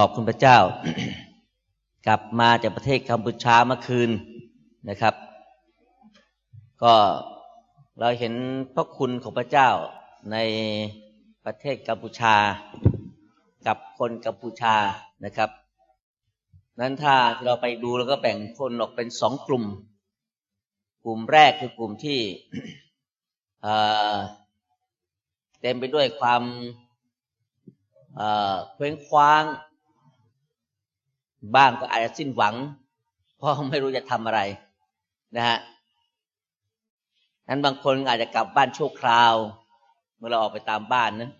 ขอบคุณพระเจ้า กลับมาจากประเทศกัมพูชาเมื่อคืนนะครับ ก็เราเห็นพระคุณของพระเจ้าในประเทศกัมพูชา กับคนกัมพูชานะครับ นั้นถ้าเราไปดูแล้วก็แบ่งคนออกเป็นสองกลุ่ม กลุ่มแรกคือกลุ่มที่เต็มไปด้วยความเคว้งคว้าง บ้างก็อาจจะสิ้นหวัง เพราะไม่รู้จะทำอะไรนะฮะนั้นบางคนอาจจะกลับบ้านชั่วคราว เมื่อเราออกไปตามบ้านนะ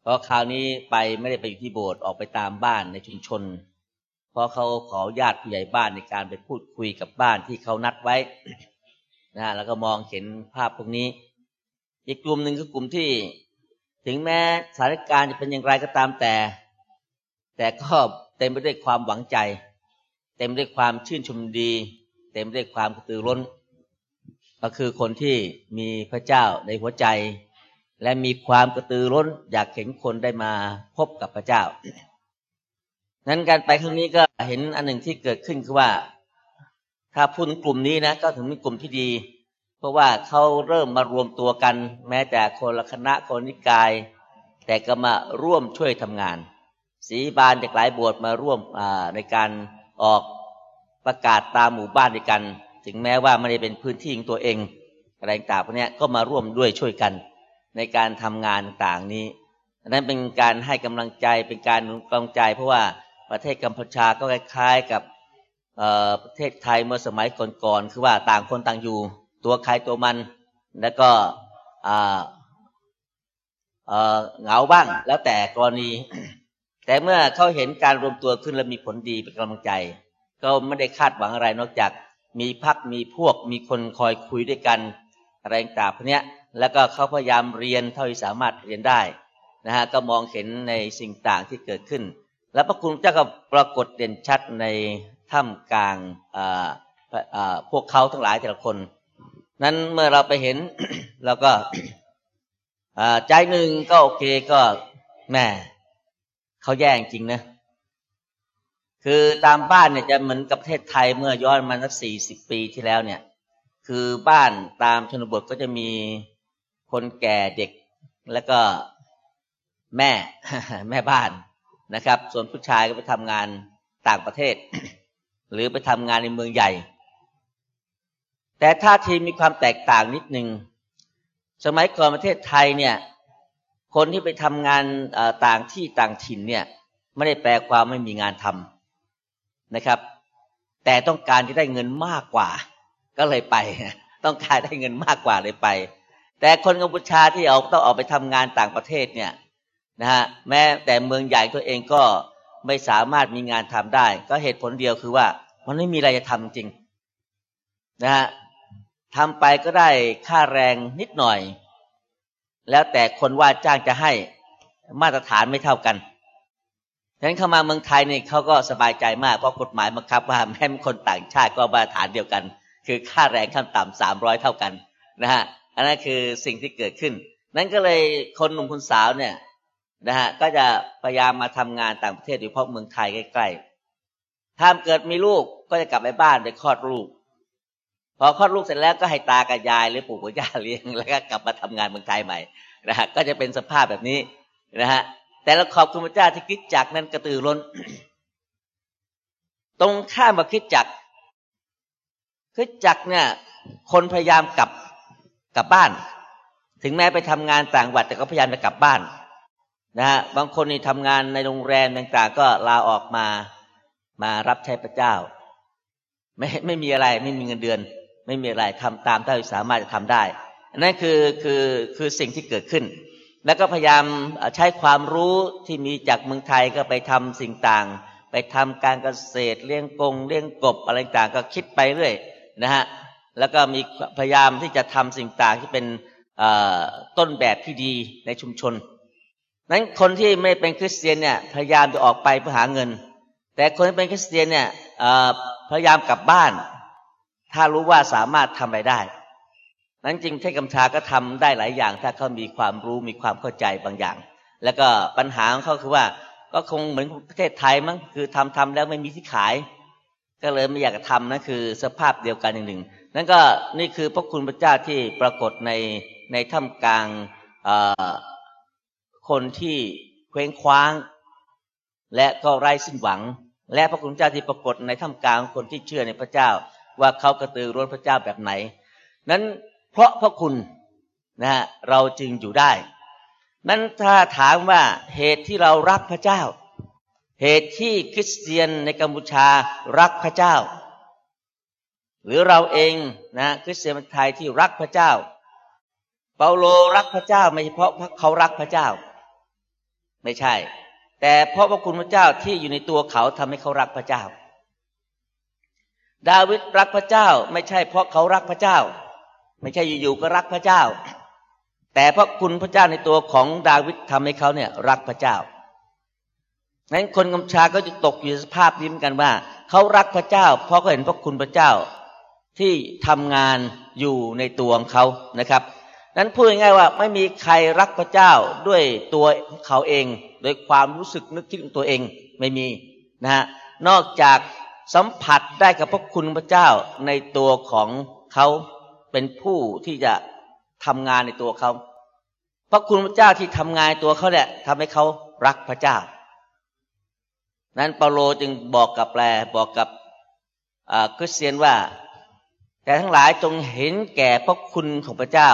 เพราะคราวนี้ไปไม่ได้ไปอยู่ที่โบสถ์ออกไปตามบ้านในชุมชน เพราะเขาขอญาติผู้ใหญ่บ้านในการไปพูดคุยกับบ้านที่เขานัดไว้นะแล้วก็มองเห็นภาพพวกนี้ อีกกลุ่มหนึ่งคือกลุ่มที่ ถึงแม้สถานการณ์จะเป็นอย่างไรก็ตามแต่ แต่ก็ เต็มไปด้วยความหวังใจ เต็มด้วยความชื่นชมดี เต็มด้วยความกระตือร้น ก็คือคนที่มีพระเจ้าในหัวใจ และมีความกระตือร้น อยากเห็นคนได้มาพบกับพระเจ้า นั้นการไปครั้งนี้ก็เห็นอันหนึ่งที่เกิดขึ้นคือว่า ถ้าพูดกลุ่มนี้นะ ก็ถึงเป็นกลุ่มที่ดี เพราะว่าเขาเริ่มมารวมตัวกัน แม้แต่คนละคณะคนนิกาย แต่ก็มาร่วมช่วยทำงาน สีบานจากหลายบวชมาร่วมในการออกประกาศตามหมู่บ้านด้วยกัน ถึงแม้ว่าไม่ได้เป็นพื้นที่ของตัวเองอะไรต่างพวกนี้ก็มาร่วมด้วยช่วยกัน ในการทำงานต่างนี้นั้นเป็นการให้กำลังใจเป็นการนุนกำลังใจ เพราะว่าประเทศกัมพูชาก็คล้ายๆกับประเทศไทยเมื่อสมัยก่อนๆคือว่าต่างคนต่างอยู่ ตัวใครตัวมัน แล้วก็เหงาบ้างแล้วแต่กรณี แต่เมื่อเขาเห็นการรวมตัวขึ้นแล้วมีผลดีเป็นกำลังใจ ก็ไม่ได้คาดหวังอะไรนอกจาก มีพักมีพวกมีคนคอยคุยด้วยกันอะไรต่างพวกนี้แล้วก็เขาพยายามเรียนเท่าที่สามารถเรียนได้นะฮะก็มองเห็นในสิ่งต่างที่เกิดขึ้น แล้วพระคุณเจ้าก็ปรากฏเด่นชัดในถ้ำกลางพวกเขาทั้งหลายแต่ละคน นั้นเมื่อเราไปเห็นเราก็ใจหนึ่งก็โอเคก็แม่ เขาแย่งจริงนะคือตามบ้านเนี่ยจะเหมือนกับประเทศไทยเมื่อย้อนมาสักสี่สิบปีที่แล้วเนี่ย คือบ้านตามชนบทก็จะมีคนแก่เด็กแล้วก็แม่แม่บ้านนะครับ ส่วนผู้ชายก็ไปทำงานต่างประเทศ หรือไปทำงานในเมืองใหญ่ แต่ท่าทีมีความแตกต่างนิดหนึ่งสมัยก่อนประเทศไทยเนี่ย คนที่ไปทำงานต่างที่ต่างถิ่นเนี่ย ไม่ได้แปลความไม่มีงานทำนะครับ แต่ต้องการจะได้เงินมากกว่า ก็เลยไป ต้องการได้เงินมากกว่าเลยไป แต่คนกัมพูชาที่เอาต้องออกไปทำงานต่างประเทศเนี่ยนะฮะแม้แต่เมืองใหญ่ตัวเองก็ไม่สามารถมีงานทำได้ ก็เหตุผลเดียวคือว่ามันไม่มีอะไรจะทำจริงนะฮะทำไปก็ได้ค่าแรงนิดหน่อย แล้วแต่คนว่าจ้างจะให้มาตรฐานไม่เท่ากันฉะนั้นเข้ามาเมืองไทยนี่เขาก็สบายใจมากเพราะกฎหมายบังคับว่าแม้คนต่างชาติก็มาตรฐานเดียวกัน คือค่าแรงขั้นต่ำสามร้อยเท่ากันนะฮะอันนั้นคือสิ่งที่เกิดขึ้น นั้นก็เลยคนหนุ่มคนสาวเนี่ยนะฮะก็จะพยายามมาทำงานต่างประเทศโดยเฉพาะเมืองไทยใกล้ๆถ้าเกิดมีลูกก็จะกลับไปบ้านไปคลอดลูก พอคลอดลูกเสร็จแล้วก็ให้ตากับยายหรือปู่กับย่าเลี้ยงแล้วก็กลับมาทำงานเมืองไทยใหม่นะฮะก็จะเป็นสภาพแบบนี้นะฮะแต่เราขอบคุณพระเจ้าที่คิดจักนั้นกระตือร้น ตรงข้ามมาคิดจักคิดจักเนี่ย คนพยายามกลับกลับบ้าน ถึงแม้ไปทำงานต่างวัด แต่ก็พยายามจะกลับบ้านนะฮะบางคนนี่ทำงานในโรงแรมต่างๆ ก็ลาออกมามารับใช้พระเจ้า ไม่ไม่มีอะไรไม่มีเงินเดือน ไม่มีอะไรทำตามที่สามารถจะทำได้นั่นคือคือคือสิ่งที่เกิดขึ้น แล้วก็พยายามใช้ความรู้ที่มีจากเมืองไทยก็ไปทำสิ่งต่าง ไปทำการเกษตรเลี้ยงกงเลี้ยงกบอะไรต่างก็คิดไปเรื่อยนะฮะแล้วก็มีพยายามที่จะทำสิ่งต่างที่เป็นต้นแบบที่ดีในชุมชน นั้นคนที่ไม่เป็นคริสเตียนเนี่ยพยายามจะออกไปเพื่อหาเงิน แต่คนที่เป็นคริสเตียนเนี่ยพยายามกลับบ้าน ถ้ารู้ว่าสามารถทำไปได้ นั้นจริงเทศกำชาก็ทำได้หลายอย่าง ถ้าเขามีความรู้มีความเข้าใจบางอย่าง แล้วก็ปัญหาของเขาคือว่า ก็คงเหมือนประเทศไทยมั้งคือทำทำแล้วไม่มีที่ขาย ก็เลยไม่อยากจะทำนั่นคือสภาพเดียวกันอย่างหนึ่งนั่นก็นี่คือพระคุณพระเจ้าที่ปรากฏในในถ้ำกลางคนที่เคว้งคว้าง และก็ไร้สิ้นหวัง และพระคุณเจ้าที่ปรากฏในถ้ำกลางคนที่เชื่อในพระเจ้า ว่าเขากระตือร้นพระเจ้าแบบไหน นั้นเพราะพระคุณนะฮะเราจึงอยู่ได้ นั้นถ้าถามว่าเหตุที่เรารักพระเจ้า เหตุที่คริสเตียนในกัมพูชารักพระเจ้า หรือเราเองนะคริสเตียนไทยที่รักพระเจ้า เปาโลรักพระเจ้าไม่เฉพาะเขารักพระเจ้า ไม่ใช่ แต่เพราะพระคุณพระเจ้าที่อยู่ในตัวเขาทำให้เขารักพระเจ้า ดาวิดรักพระเจ้า ไม่ใช่เพราะเขารักพระเจ้า ไม่ใช่อยู่ๆก็รักพระเจ้า แต่เพราะคุณพระเจ้าในตัวของดาวิดทำให้เขาเนี่ย รักพระเจ้านั้นคนกัมชาก็จะตกอยู่สภาพนี้เหมือนกันว่า เขารักพระเจ้า เพราะเขาเห็นพระคุณพระเจ้าที่ทำงานอยู่ในตัวของเขานะครับ นั้นพูดง่ายๆว่าไม่มีใครรักพระเจ้าด้วยตัวเขาเอง โดยความรู้สึกนึกคิดของตัวเองไม่มีนะฮะนอกจาก สัมผัสได้กับพระคุณพระเจ้าในตัวของเขาเป็นผู้ที่จะทำงานในตัวเขาพระคุณพระเจ้าที่ทำงานตัวเขาเนี่ยทำให้เขารักพระเจ้า นั้นเปาโลจึงบอกกับแปลบอกกับคริสเตียนว่า แต่ทั้งหลายจงเห็นแก่พระคุณของพระเจ้า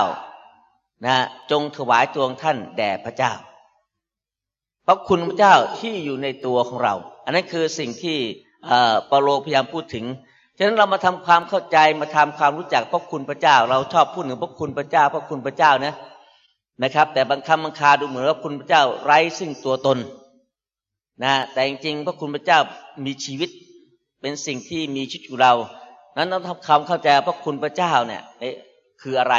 นะจงถวายตัวท่านแด่พระเจ้า พระคุณพระเจ้าที่อยู่ในตัวของเรา อันนั้นคือสิ่งที่ เปาโลพยายามพูดถึง ฉะนั้นเรามาทำความเข้าใจมาทำความรู้จักพระคุณพระเจ้า เราชอบพูดถึงพระคุณพระเจ้าพระคุณพระเจ้านะนะครับ แต่บางคำบางคาดูเหมือนว่าคุณพระเจ้าไร้ซึ่งตัวตนนะแต่จริงๆพระคุณพระเจ้ามีชีวิตเป็นสิ่งที่มีชีวิตอยู่เรา นั้นต้องทำความเข้าใจพระคุณพระเจ้าเนี่ยคืออะไร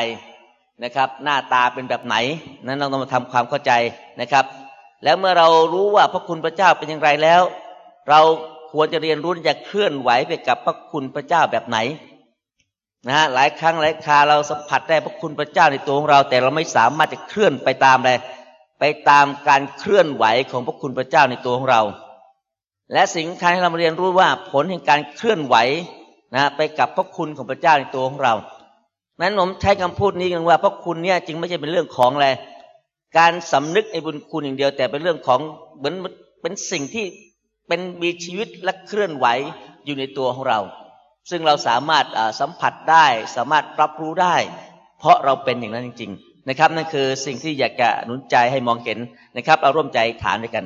นะครับ หน้าตาเป็นแบบไหน นั้นเราต้องมาทำความเข้าใจนะครับ แล้วเมื่อเรารู้ว่าพระคุณพระเจ้าเป็นอย่างไรแล้ว เรา ควรจะเรียนรู้จะเคลื่อนไหวไปกับพระคุณพระเจ้าแบบไหนนะฮะหลายครั้งหลายคาเราสัมผัสได้พระคุณพระเจ้าในตัวของเรา แต่เราไม่สามารถจะเคลื่อนไปตามเลยไปตามการเคลื่อนไหวของพระคุณพระเจ้าในตัวของเรา และสิ่งสำคัญให้เราเรียนรู้ว่าผลแห่งการเคลื่อนไหวนะไปกับพระคุณของพระเจ้าในตัวของเรานั้นผมใช้คำพูดนี้กันว่าพระคุณเนี่ยจึงไม่ใช่เป็นเรื่องของอะไรการสำนึกในบุญคุณอย่างเดียว แต่เป็นเรื่องของเหมือนเป็นสิ่งที่ เป็นมีชีวิตและเคลื่อนไหวอยู่ในตัวของเรา ซึ่งเราสามารถสัมผัสได้ สามารถรับรู้ได้ เพราะเราเป็นอย่างนั้นจริง ๆ นะครับ นั่นคือสิ่งที่อยากจะหนุนใจให้มองเห็นนะครับเราร่วมใจฐานด้วยกัน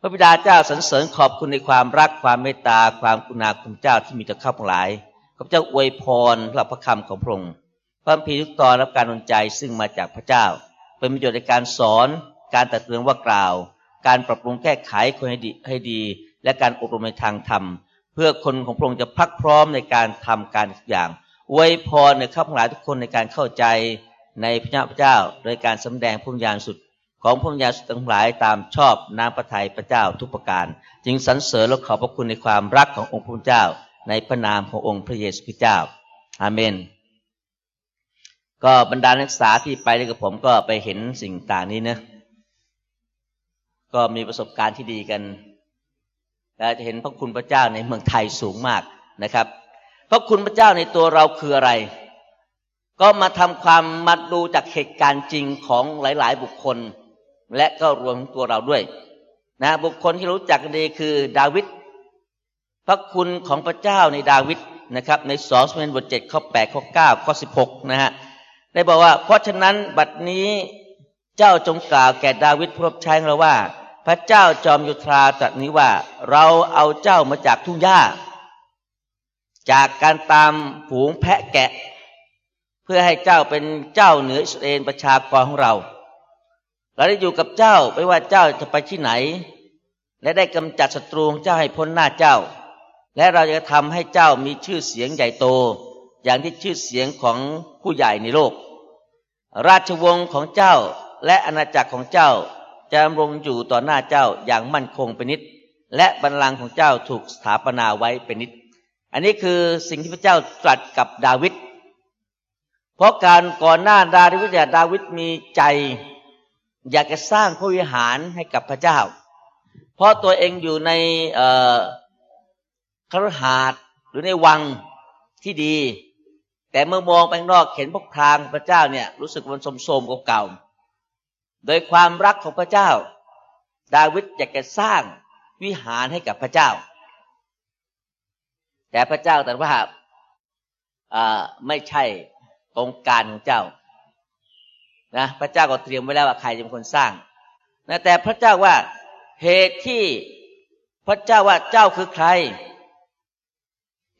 พระบิดาเจ้าสรรเสริญขอบคุณในความรักความเมตตา ความกุณาคุณเจ้าที่มีต่อข้าพหลายข้าพเจ้าอวยพรพระพระคำของพระองค์พระพีทุกตอนรับการหนุนใจซึ่งมาจากพระเจ้า เป็นประโยชน์ในการสอนการตัดเตือนว่ากล่าว การปรับปรุงแก้ไขคนให้ดีให้ดี และการอบรมในทางธรรม เพื่อคนของพระองค์จะพักพร้อมในการทำการทุกอย่างอวยพรในข้าพเจ้าทุกคนในการเข้าใจในพระเจ้า โดยการสำแดงพระญาณสุดของพระญาณสุดทั้งหลายตามชอบน้ำพระทัยพระเจ้าทุกประการ จึงสรรเสริญและขอบพระคุณในความรักขององค์พระเจ้า ในพระนามขององค์พระเยซูคริสต์เจ้า อาเมน ก็บรรดานักศึกษาที่ไปด้วยกับผมก็ไปเห็นสิ่งต่างนี้นะ ก็มีประสบการณ์ที่ดีกันเราจะเห็นพระคุณพระเจ้าในเมืองไทยสูงมากนะครับ พระคุณพระเจ้าในตัวเราคืออะไร ก็มาทำความมาดูจากเหตุการณ์จริงของหลาย ๆ บุคคล และก็รวมตัวเราด้วย นะบุคคลที่รู้จักดีคือดาวิดพระคุณของพระเจ้าในดาวิดนะครับ ในสองสมัยบทเจ็ดข้อแปดข้อเก้าข้อสิบหกนะฮะได้บอกว่า เพราะฉะนั้นบัดนี้เจ้าจงกล่าวแก่ดาวิดผู้รับใช้เราว่า พระเจ้าจอมยุทธาตรัสนี้ว่า เราเอาเจ้ามาจากทุ่งหญ้า จากการตามผูงแพะแกะ เพื่อให้เจ้าเป็นเจ้าเหนืออิสราเอลประชากรของเรา เราได้อยู่กับเจ้าไม่ว่าเจ้าจะไปที่ไหน และได้กำจัดศัตรูของเจ้าให้พ้นหน้าเจ้า และเราจะทำให้เจ้ามีชื่อเสียงใหญ่โต อย่างที่ชื่อเสียงของผู้ใหญ่ในโลก ราชวงศ์ของเจ้าและอาณาจักรของเจ้า จะดำรงอยู่ต่อหน้าเจ้าอย่างมั่นคงเป็นนิด และบัลลังก์ของเจ้าถูกสถาปนาไว้เป็นนิด อันนี้คือสิ่งที่พระเจ้าตรัสกับดาวิดเพราะการก่อนหน้าดาวิดดาวิดมีใจ อยากจะสร้างพระวิหารให้กับพระเจ้า เพราะตัวเองอยู่ในครหาดหรือในวังที่ดี แต่เมื่อมองไปนอกเห็นพวกพรางพระเจ้าเนี่ย รู้สึกมันสมโสมเก่า โดยความรักของพระเจ้า ดาวิดอยากจะสร้างวิหารให้กับพระเจ้า แต่พระเจ้าแต่ว่าไม่ใช่องการของเจ้านะพระเจ้าก็เตรียมไว้แล้วว่าใครจะเป็นคนสร้างนะแต่พระเจ้าว่าเหตุที่พระเจ้าว่าเจ้าคือใคร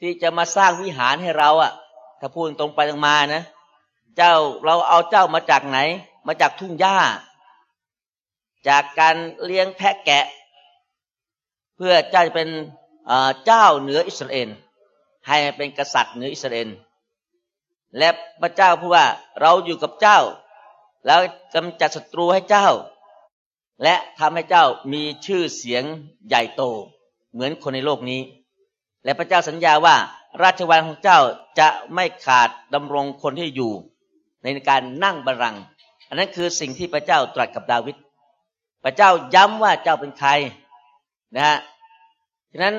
ที่จะมาสร้างวิหารให้เราอะ่ะ ถ้าพูดตรงไปตรงมานะ เจ้าเราเอาเจ้ามาจากไหน มาจากทุ่งหญ้า จากการเลี้ยงแพะแกะ เพื่อเจ้าจะเป็นเจ้าเหนืออิสราเอลให้เป็นกษัตริย์เหนืออิสราเอลและพระเจ้าพูดว่าเราอยู่กับเจ้า แล้วกำจัดศัตรูให้เจ้า และทำให้เจ้ามีชื่อเสียงใหญ่โต เหมือนคนในโลกนี้ และพระเจ้าสัญญาว่า ราชวังของเจ้าจะไม่ขาดดำรงคนที่อยู่ ในการนั่งบัลลังก์อันนั้นคือสิ่งที่พระเจ้าตรัสกับดาวิด พระเจ้าย้ำว่าเจ้าเป็นใครนะฮะฉะนั้น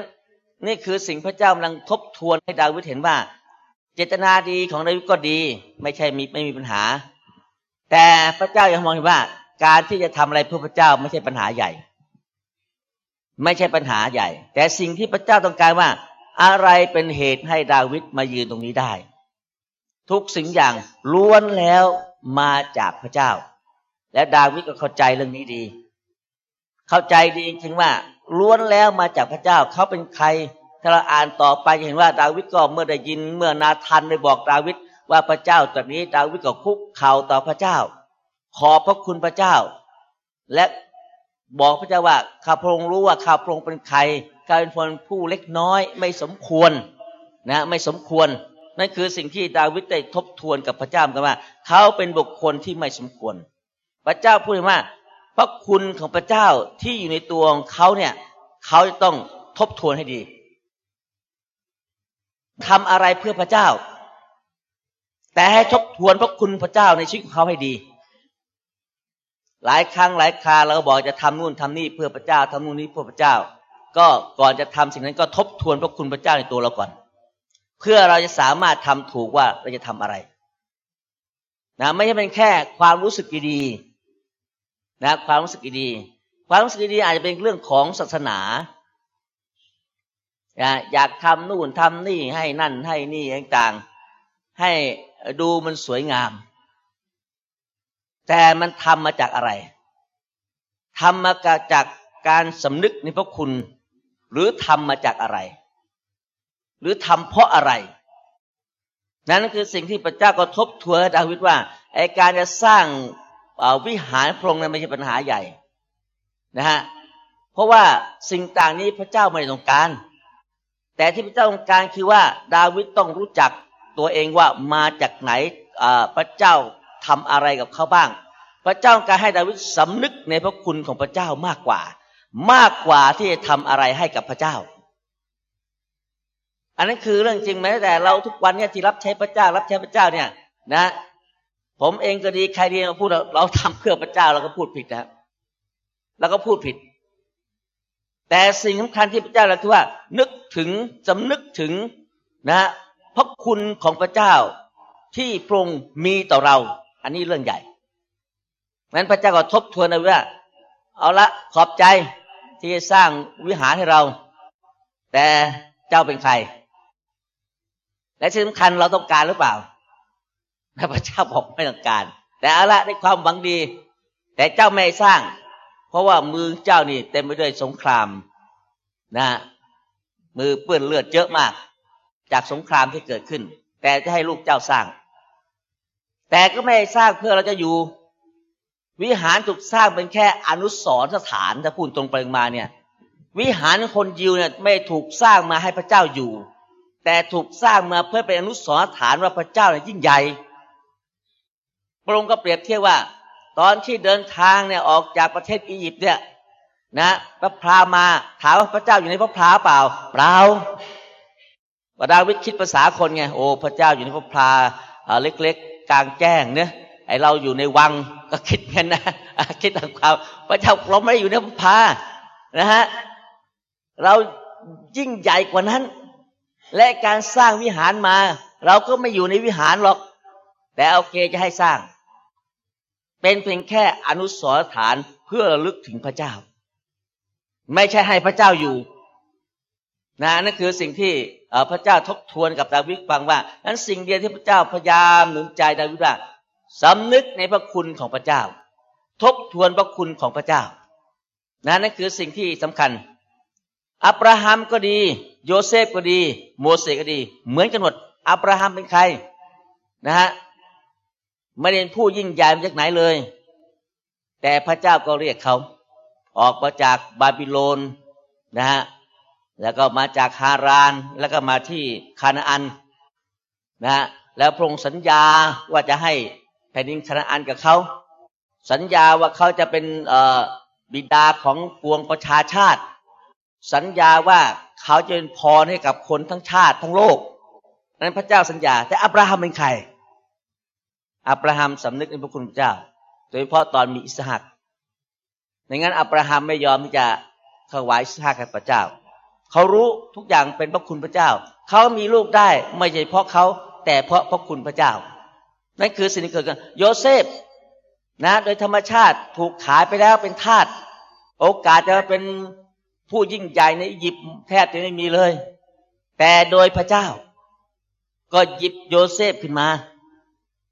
นี่คือสิ่งพระเจ้ากำลังทบทวนให้ดาวิดเห็นว่า เจตนาดีของดาวิดก็ดี ไม่ใช่มีไม่มีปัญหา แต่พระเจ้ายังมองเห็นว่า การที่จะทำอะไรเพื่อพระเจ้าไม่ใช่ปัญหาใหญ่ ไม่ใช่ปัญหาใหญ่ แต่สิ่งที่พระเจ้าต้องการว่า อะไรเป็นเหตุให้ดาวิดมายืนตรงนี้ได้ ทุกสิ่งอย่างล้วนแล้วมาจากพระเจ้า และดาวิดก็เข้าใจเรื่องนี้ดี เข้าใจดีจริงว่าล้วนแล้วมาจากพระเจ้าเขาเป็นใครถ้าเราอ่านต่อไปจะเห็นว่าดาวิดก็เมื่อได้ยินเมื่อนาทันได้บอกดาวิดว่าพระเจ้าตอนนี้ดาวิดก็คุกเข่าต่อพระเจ้า ขอพระคุณพระเจ้า และบอกพระเจ้าว่าข้าพระองค์รู้ว่าข้าพระองค์เป็นใครข้าเป็นคนผู้เล็กน้อยไม่สมควรนะไม่สมควร นั่นคือสิ่งที่ดาวิดได้ทบทวนกับพระเจ้ากันว่า เขาเป็นบุคคลที่ไม่สมควร พระเจ้าพูดว่า พระคุณของพระเจ้าที่อยู่ในตัวของเขาเนี่ยเขาจะต้องทบทวนให้ดีทำอะไรเพื่อพระเจ้า แต่ให้ทบทวนพระคุณพระเจ้าในชีวิตของเขาให้ดี หลายครั้งหลายคราเราก็บอกจะทำนู่นทำนี่เพื่อพระเจ้าทำนู่นนี้เพื่อพระเจ้า ก็ก่อนจะทำสิ่งนั้นก็ทบทวนพระคุณพระเจ้าในตัวเราก่อน เพื่อเราจะสามารถทำถูกว่าเราจะทำอะไร นะไม่ใช่เป็นแค่ความรู้สึกดี นะความรู้สึกดีความรู้สึกดีอาจจะเป็นเรื่องของศาสนาอยากทำนู่นทำนี่ให้นั่นให้นี่ต่างๆ ให้ดูมันสวยงาม แต่มันทำมาจากอะไรทำมาจากการสำนึกในพระคุณ หรือทำมาจากอะไร หรือทำเพราะอะไร นั่นคือสิ่งที่พระเจ้าก็ทบทวนดาวิดว่าไอการจะสร้าง วิหารพระองค์นั้นไม่ใช่ปัญหาใหญ่นะฮะเพราะว่าสิ่งต่างนี้พระเจ้าไม่ต้องการ แต่ที่พระเจ้าต้องการคือว่า ดาวิดต้องรู้จักตัวเองว่ามาจากไหนพระเจ้าทำอะไรกับเขาบ้าง พระเจ้าการให้ดาวิดสำนึกในพระคุณของพระเจ้ามากกว่า มากกว่าที่จะทำอะไรให้กับพระเจ้า อันนั้นคือเรื่องจริงไหมแต่เราทุกวันเนี่ยที่รับใช้พระเจ้า รับใช้พระเจ้าเนี่ย นะ ผมเองก็ดีใครดีเราพูดเราทำเพื่อพระเจ้าเราก็พูดผิดนะเราก็พูดผิด แต่สิ่งสำคัญที่พระเจ้าเราคือว่า นึกถึงสำนึกถึงนะพระคุณของพระเจ้าที่พระองค์มีต่อเรา อันนี้เรื่องใหญ่งั้นพระเจ้าก็ทบทวนนะว่า เอาละขอบใจที่สร้างวิหารให้เรา แต่เจ้าเป็นใคร และสิ่งสำคัญเราต้องการหรือเปล่า พระเจ้าบอกไม่ต้องการ แต่เอาละในความหวังดี แต่เจ้าไม่สร้าง เพราะว่ามือเจ้านี่เต็มไปด้วยสงครามนะมือเปื้อนเลือดเยอะมาก จากสงครามที่เกิดขึ้น แต่จะให้ลูกเจ้าสร้าง แต่ก็ไม่สร้างเพื่อเราจะอยู่ วิหารถูกสร้างเป็นแค่อนุสรสถานถ้าพูดตรงไปมาเนี่ย วิหารคนยิวเนี่ยไม่ถูกสร้างมาให้พระเจ้าอยู่ แต่ถูกสร้างมาเพื่อเป็นอนุสรสถานว่าพระเจ้าเนี่ยยิ่งใหญ่ พระองค์ก็เปรียบเทียบว่า ตอนที่เดินทางเนี่ยออกจากประเทศอียิปต์เนี่ยนะพระพรามาถามว่าพระเจ้าอยู่ในพระพราเปล่า เปล่าบดาวิดคิดภาษาคนไงโอ้พระเจ้าอยู่ในพระพราเล็กๆกลางแจ้งเนี่ยไอเราอยู่ในวังก็คิดกันนะคิดตามความพระเจ้าเราไม่ได้อยู่ในพระพรานะฮะเรายิ่งใหญ่กว่านั้น และการสร้างวิหารมา เราก็ไม่อยู่ในวิหารหรอก แต่โอเคจะให้สร้าง เป็นเพียงแค่อนุสรฐานเพื่อลึกถึงพระเจ้า ไม่ใช่ให้พระเจ้าอยู่นะนั่นคือสิ่งที่พระเจ้าทบทวนกับดาวิดฟังว่า นั้นสิ่งเดียวที่พระเจ้าพยายามหนุนใจดาวิดว่าสำนึกในพระคุณของพระเจ้า ทบทวนพระคุณของพระเจ้านะนั่นคือสิ่งที่สำคัญ อับราฮัมก็ดี โยเซฟก็ดี โมเสสก็ดี เหมือนกันหมดอับราฮัมเป็นใครนะฮะ ไม่ได้ผู้ยิ่งใหญ่มาจากไหนเลย แต่พระเจ้าก็เรียกเขา ออกมาจากบาบิโลนนะฮะแล้วก็มาจากฮาราน แล้วก็มาที่คานาอันนะฮะแล้วพระองค์สัญญาว่าจะให้แผ่นดินคานาอันกับเขา สัญญาว่าเขาจะเป็นบิดาของปวงประชาชาติ สัญญาว่าเขาจะเป็นพรให้กับคนทั้งชาติทั้งโลกนั้นพระเจ้าสัญญา แต่อับราฮัมเป็นใคร อับราฮัมสำนึกในพระคุณพระเจ้า โดยเฉพาะตอนมีอิสหักในงั้นอับราฮัมไม่ยอมที่จะถวายอิสอัคให้พระเจ้า เขารู้ทุกอย่างเป็นพระคุณพระเจ้า เขามีลูกได้ไม่ใช่เพราะเขาแต่เพราะพระคุณพระเจ้า นั่นคือสิ่งที่เกิดขึ้นโยเซฟนะ โดยธรรมชาติถูกขายไปแล้วเป็นทาสโอกาสจะเป็นผู้ยิ่งใหญ่ในอียิปต์แทบจะไม่มีเลย แต่โดยพระเจ้า ก็หยิบโยเซฟขึ้นมา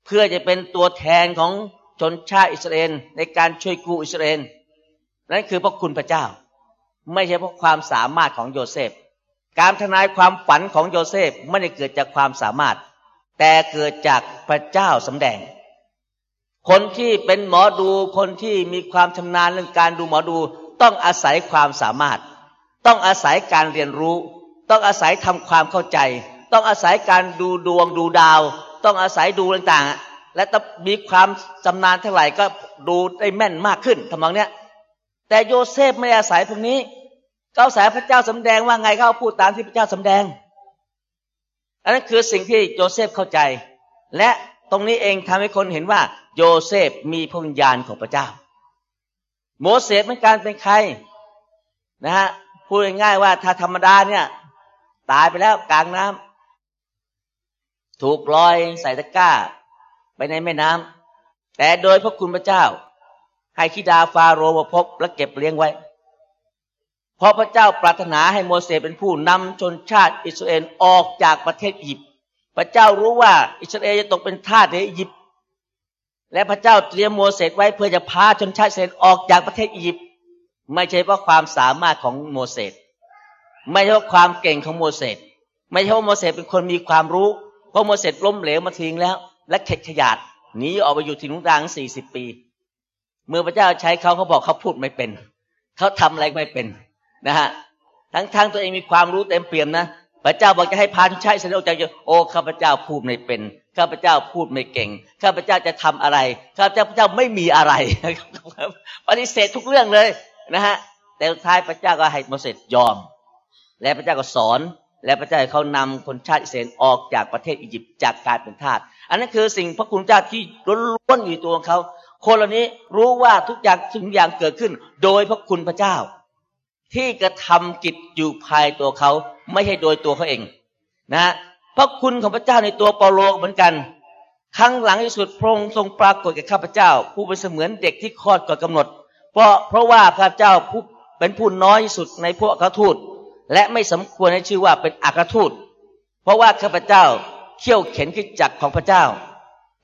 เพื่อจะเป็นตัวแทนของชนชาติอิสราเอลในการช่วยกู้อิสราเอลนั่นคือพระคุณพระเจ้า ไม่ใช่เพราะความสามารถของโยเซฟ การทำนายความฝันของโยเซฟไม่ได้เกิดจากความสามารถ แต่เกิดจากพระเจ้าสำแดง คนที่เป็นหมอดูคนที่มีความชำนาญเรื่องการดูหมอดู ต้องอาศัยความสามารถ ต้องอาศัยการเรียนรู้ ต้องอาศัยทำความเข้าใจ ต้องอาศัยการดูดวงดูดาว ต้องอาศัยดูต่างๆ และต้องมีความชำนาญเท่าไหร่ก็ดูได้แม่นมากขึ้นทำนองเนี้ย แต่โยเซฟไม่อาศัยพวกนี้เขาสายพระเจ้าสำแดงว่าไงเขาพูดตามที่พระเจ้าสำแดง อันนั้นคือสิ่งที่โยเซฟเข้าใจ และตรงนี้เองทำให้คนเห็นว่า โยเซฟมีพระวิญาณของพระเจ้า โมเสสเป็นการเป็นใครนะฮะพูดง่ายๆว่าถ้าธรรมดาเนี่ย ตายไปแล้วกลางน้ำ ถูกลอยใส่ตะกร้า ไปในแม่น้ำแต่โดยพระคุณพระเจ้า ให้คิดาฟาโรมาพบและเก็บเลี้ยงไว้ เพราะพระเจ้าปรารถนาให้โมเสสเป็นผู้นำชนชาติอิสราเอลออกจากประเทศอียิปต์พระเจ้ารู้ว่าอิสราเอลจะตกเป็นทาสในอียิปต์และพระเจ้าเตรียมโมเสสไว้เพื่อจะพาชนชาติอิสราเอลออกจากประเทศอียิปต์ไม่ใช่เพราะความสามารถของโมเสสไม่ใช่เพราะความเก่งของโมเสสไม่ใช่เพราโมเสสเป็นคนมีความรู้ พราะโมเสสล้มเหลวมาทิ้งแล้ว และเข็ดขยาดหนีออกไปอยู่ที่นุ่งรางสี่สิบปี เมื่อพระเจ้าใช้เขาเขาบอกเขาพูดไม่เป็น เขาทำอะไรไม่เป็นนะฮะทั้งทั้งตัวเองมีความรู้เต็มเปี่ยมนะพระเจ้าบอกจะให้พานใช้เสด็จออกจากโอ้ข้าพเจ้าพูดไม่เป็นข้าพเจ้าพูดไม่เก่งข้าพเจ้าจะทำอะไรข้าพเจ้าไม่มีอะไรปฏิเสธทุกเรื่องเลยนะฮะแต่ท้ายพระเจ้าก็ให้โมเสสยอม และพระเจ้าก็สอน และพระเจ้าเขานำคนชาติอิสราเอลออกจากประเทศอียิปต์จากการเป็นทาสอันนั้นคือสิ่งพระคุณเจ้าที่ล้วนอยู่ตัวของเขา คนเหล่านี้รู้ว่าทุกอย่างทุกอย่างเกิดขึ้น โดยพระคุณพระเจ้า ที่กระทำกิจอยู่ภายตัวเขาไม่ใช่โดยตัวเขาเอง นะพระคุณของพระเจ้าในตัวเปาโลเหมือนกัน ครั้งหลังที่สุดพระองค์ทรงปรากฏแก่ข้าพเจ้า ผู้เป็นเสมือนเด็กที่คลอดก่อนกำหนด เพราะเพราะว่าพระเจ้าผู้เป็นผู้น้อยสุดในพวกอัครทูต และไม่สมควรให้ชื่อว่าเป็นอัครทูต เพราะว่าข้าพเจ้าเขี่ยวเข็นขึ้นจักของพระเจ้า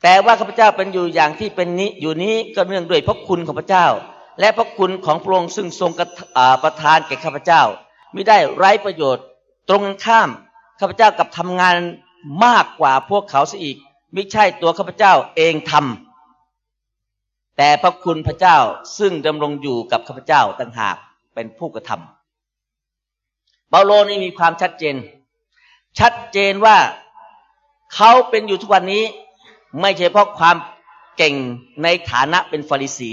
แต่ว่าข้าพเจ้าเป็นอยู่อย่างที่เป็นนี้อยู่นี้ก็เนื่องด้วยพระคุณของพระเจ้า และพระคุณของพระองค์ซึ่งทรงประทานแก่ข้าพเจ้าไม่ได้ไร้ประโยชน์ ตรงกันข้ามข้าพเจ้ากับทำงานมากกว่าพวกเขาเสียอีกไม่ใช่ตัวข้าพเจ้าเองทำแต่พระคุณพระเจ้าซึ่งดำรงอยู่กับข้าพเจ้าต่างหากเป็นผู้กระทำ ปาโลนี่มีความชัดเจน ชัดเจนว่าเขาเป็นอยู่ทุกวันนี้ ไม่ใช่เพราะความเก่งในฐานะเป็นฟาริสี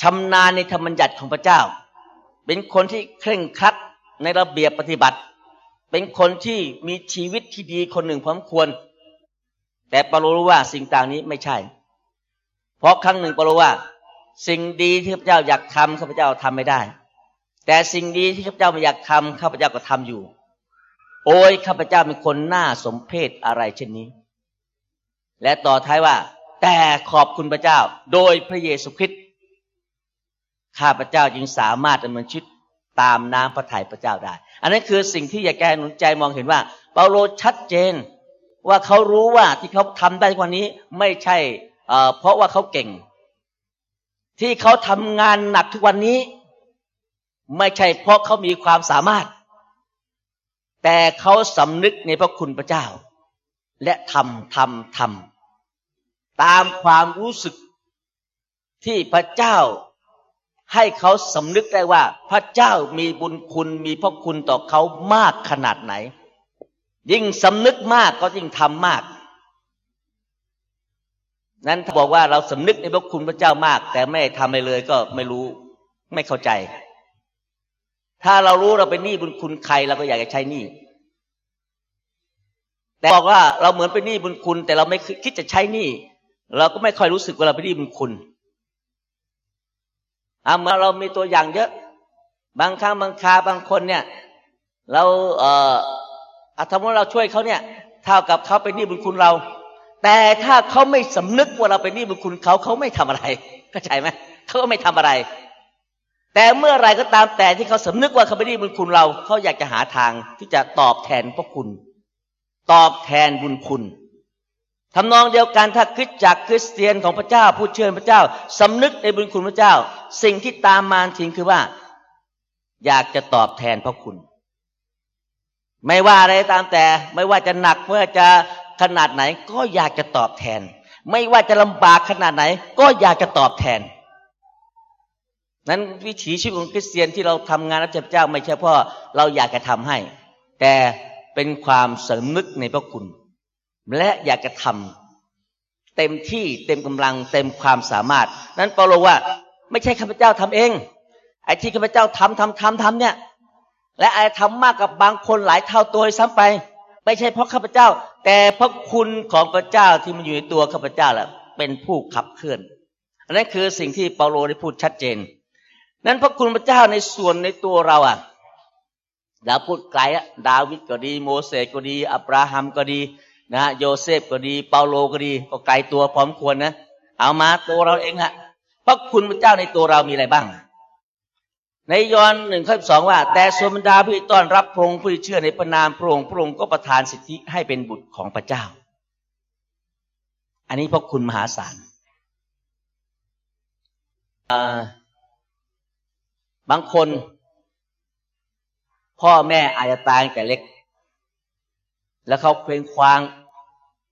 ชำนาญในธรรมบัญญัติของพระเจ้า เป็นคนที่เคร่งครัดในระเบียบปฏิบัติ เป็นคนที่มีชีวิตที่ดีคนหนึ่งพร้อมควร แต่ปาโลรู้ว่าสิ่งต่างนี้ไม่ใช่ เพราะครั้งหนึ่งปาโลว่า สิ่งดีที่พระเจ้าอยากทำข้าพเจ้าทำไม่ได้ แต่สิ่งดีที่ข้าพเจ้าไม่อยากทำข้าพเจ้าก็ทำอยู่ โอ้ยข้าพเจ้าเป็นคนน่าสมเพชอะไรเช่นนี้ และต่อท้ายว่า แต่ขอบคุณพระเจ้า โดยพระเยซูคริสต์ข้าพเจ้าจึงสามารถดำเนินชีวิตตามน้ำพระทัยพระเจ้าได้ อันนั้นคือสิ่งที่อยากแกหนุนใจมองเห็นว่า เปาโลชัดเจนว่าเขารู้ว่าที่เขาทำได้วันนี้ไม่ใช่เพราะว่าเขาเก่ง ที่เขาทำงานหนักทุกวันนี้ ไม่ใช่เพราะเขามีความสามารถ แต่เขาสำนึกในพระคุณพระเจ้า และทำทำทำตามความรู้สึกที่พระเจ้าให้เขาสำนึกได้ว่า พระเจ้ามีบุญคุณมีพระคุณต่อเขามากขนาดไหน ยิ่งสำนึกมากก็ยิ่งทำมาก นั้นถ้าบอกว่าเราสำนึกในพระคุณพระเจ้า มาก แต่ไม่ทำอะไรเลยก็ไม่รู้ไม่เข้าใจ ถ้าเรารู้เราเป็นหนี้บุญคุณใครเราก็อยากจะใช้หนี้แต่บอกว่าเราเหมือนเป็นหนี้บุญคุณ แต่เราไม่คิดจะใช้หนี้เราก็ไม่ค่อยรู้สึกว่าเราเป็นหนี้บุญคุณอาเมื่อเรามีตัวอย่างเยอะ บางครั้งบางคาบางคนเนี่ย เราเอ่ออาทว่าเราช่วยเขาเนี่ย เท่ากับเขาเป็นหนี้บุญคุณเรา แต่ถ้าเขาไม่สำนึกว่าเราเป็นหนี้บุญคุณเขาเขาไม่ทำอะไรเข้าใจไหมเขาก็ไม่ทำอะไร แต่เมื่อไรก็ตามแต่ที่เขาสำนึกว่าเขาเป็นหนี้บุญคุณเรา เขาอยากจะหาทางที่จะตอบแทนพระคุณ ตอบแทนบุญคุณทำนองเดียวกันถ้าคริสจักคริสเตียนของพระเจ้า ผู้เชิญพระเจ้าสำนึกในบุญคุณพระเจ้า สิ่งที่ตามมาทิ้งคือว่า อยากจะตอบแทนพระคุณ ไม่ว่าอะไรตามแต่ ไม่ว่าจะหนักเมื่อจะขนาดไหน ก็อยากจะตอบแทน ไม่ว่าจะลำบากขนาดไหน ก็อยากจะตอบแทน นั้นวิถีชีวิตของคริสเตียนที่เราทำงานรับใช้พระเจ้าไม่ใช่เพราะเราอยากจะทำให้ แต่เป็นความสำนึกในพระคุณ และอยากจะทำเต็มที่เต็มกำลังเต็มความสามารถ นั้นเปาโลว่า ไม่ใช่ข้าพเจ้าทำเอง ไอ้ที่ข้าพเจ้าทำทำทำทำเนี่ย และไอ้ทำมากกับบางคนหลายเท่าตัวซ้ำไป ไม่ใช่เพราะข้าพเจ้า แต่เพราะคุณของพระเจ้าที่มันอยู่ในตัวข้าพเจ้าแหละเป็นผู้ขับเคลื่อนอันนั้นคือสิ่งที่เปาโลได้พูดชัดเจน นั้นพระคุณพระเจ้าในส่วนในตัวเราอะเราพูดไกลอะดาวิดก็ดี โมเสสก็ดี อับราฮัมก็ดี นะโยเซฟก็ดี เปาโลก็ดี ก็ไกลตัวพร้อมควรนะ เอามาตัวเราเองฮะพระคุณพระเจ้าในตัวเรามีอะไรบ้าง ในยอห์นหนึ่งข้อสองว่า แต่ส่วนบรรดาผู้ต้อนรับพระองค์ผู้เชื่อในพระนามพระองค์พระองค์ก็ประทานสิทธิให้เป็นบุตรของพระเจ้า อันนี้พระคุณมหาศาลอ่า บางคน พ่อแม่อาจจะตายแต่เล็ก แล้วเขาเคว้งคว้าง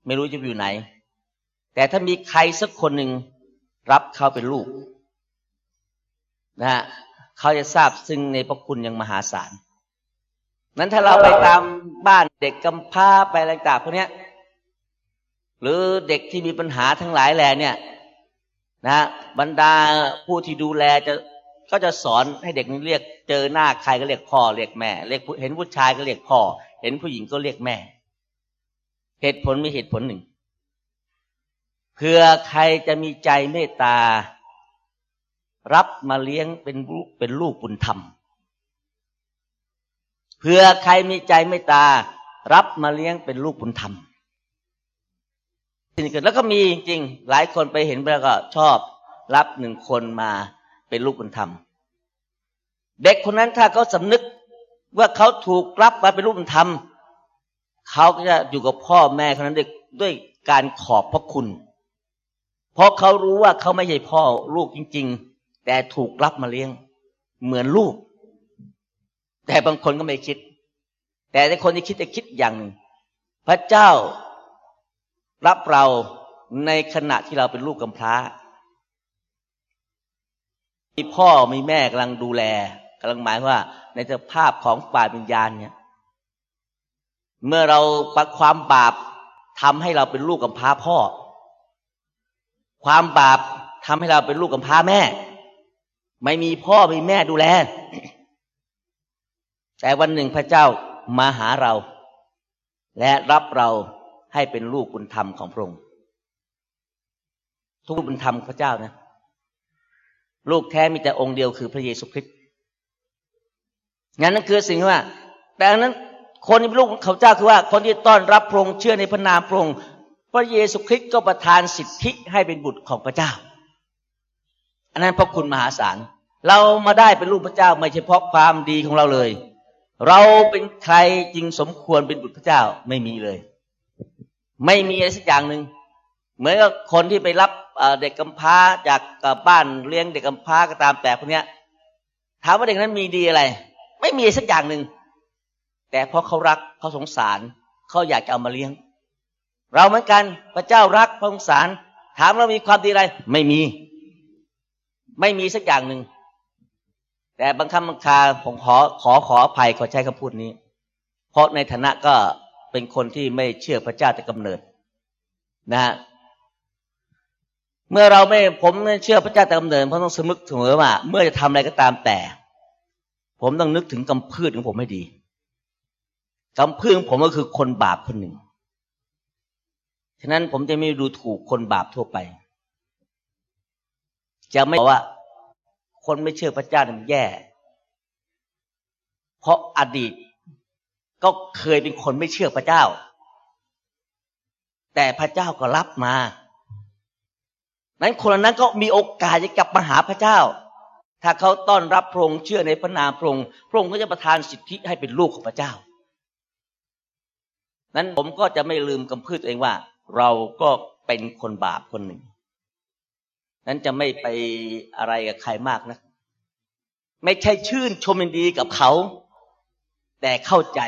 ไม่รู้จะอยู่ไหน แต่ถ้ามีใครสักคนหนึ่งรับเขาเป็นลูก นะฮะเขาจะทราบซึ่งในพระคุณยังมหาศาลนั้นถ้าเราไปตามบ้านเด็กกำพร้าไปอะไรต่างพวกนี้หรือเด็กที่มีปัญหาทั้งหลายแหล่เนี่ย นะ บรรดาผู้ที่ดูแลจะ ก็จะสอนให้เด็กนี้เรียกเจอหน้าใครก็เรียกพ่อเรียกแม่เรียกเห็นผู้ชายก็เรียกพ่อ เห็นผู้หญิงก็เรียกแม่ เหตุผลมีเหตุผลหนึ่งเพื่อใครจะมีใจเมตตา รับมาเลี้ยงเป็นเป็นลูกบุญธรรมเพื่อใครมีใจเมตตา รับมาเลี้ยงเป็นลูกบุญธรรมสิ่งเกิดแล้วก็มีจริงหลายคนไปเห็นแล้วก็ชอบ รับหนึ่งคนมา เป็นลูกบุญธรรม เด็กคนนั้นถ้าเขาสำนึกว่าเขาถูกรับมาเป็นลูกบุญธรรมเขาก็จะอยู่กับพ่อแม่คนนั้นด้วยวยการขอบพระคุณ เพราะเขารู้ว่าเขาไม่ใช่พ่อลูกจริง ๆ แต่ถูกรับมาเลี้ยง เหมือนลูก แต่บางคนก็ไม่คิด แต่ในคนที่คิดจะคิดอย่างหนึ่งพระเจ้ารับเราในขณะที่เราเป็นลูกกำพร้า มีพ่อมีแม่กำลังดูแลกำลังหมายว่า ในสภาพของป่ายวิญญาณเนี่ย เมื่อเราปักความบาปทำให้เราเป็นลูกกับพาพ่อ ความบาปทำให้เราเป็นลูกกับพาแม่ ไม่มีพ่อไม่มีแม่ดูแล แต่วันหนึ่งพระเจ้ามาหาเรา และรับเราให้เป็นลูกบุญธรรมของพระองค์ทุกบุญธรรมพระเจ้านะ ลูกแท้มีแต่องค์เดียวคือพระเยซูคริสต์งั้นนั่นคือสิ่งว่า แต่นั้น คนที่เป็นลูกของเขาเจ้าคือว่า คนที่ต้อนรับพระองค์เชื่อในพระนามพระองค์พระเยซูคริสต์ก็ประทานสิทธิให้เป็นบุตรของพระเจ้า อันนั้นพระคุณมหาศาล เรามาได้เป็นลูกพระเจ้าไม่เฉพาะความดีของเราเลย เราเป็นใครจริงสมควรเป็นบุตรพระเจ้าไม่มีเลย ไม่มีอะไรสักอย่างหนึ่งเหมือนกับคนที่ไปรับ เด็กกำพร้าจากบ้านเลี้ยงเด็กกำพร้าก็ตามแต่พวกนี้ถามว่าเด็กนั้นมีดีอะไร ไม่มีสักอย่างหนึ่งแต่เพราะเขารักเขาสงสารเขาอยากจะเอามาเลี้ยง เราเหมือนกันพระเจ้ารักพระสงสาร ถามเรามีความดีอะไร ไม่มี ไม่มีสักอย่างหนึ่งแต่บางคำบางคาผมขอขอขออภัยขอใช้คำพูดนี้ เพราะในฐานะก็เป็นคนที่ไม่เชื่อพระเจ้าแต่กำเนิด นะฮะ เมื่อเราไม่ผมไม่เชื่อพระเจ้าแต่กำเนิดเพราะต้องสมึกเสมอว่าเมื่อจะทำอะไรก็ตามแต่ ผมต้องนึกถึงกำพืชของผมให้ดีกำพืชของผมก็คือคนบาปคนหนึ่งฉะนั้นผมจะไม่ดูถูกคนบาปทั่วไป จะไม่บอกว่า คนไม่เชื่อพระเจ้ามันแย่ เพราะอดีตก็เคยเป็นคนไม่เชื่อพระเจ้า แต่พระเจ้าก็รับมา นั้นคนนั้นก็มีโอกาสจะกลับมาหาพระเจ้า ถ้าเขาต้อนรับพระองค์เชื่อในพระนามพระองค์พระองค์ก็จะประทานสิทธิให้เป็นลูกของพระเจ้า นั้นผมก็จะไม่ลืมกำพืชตัวเองว่า เราก็เป็นคนบาปคนหนึ่ง นั้นจะไม่ไปอะไรกับใครมากนะไม่ใช่ชื่นชมยินดีกับเขา แต่เข้าใจ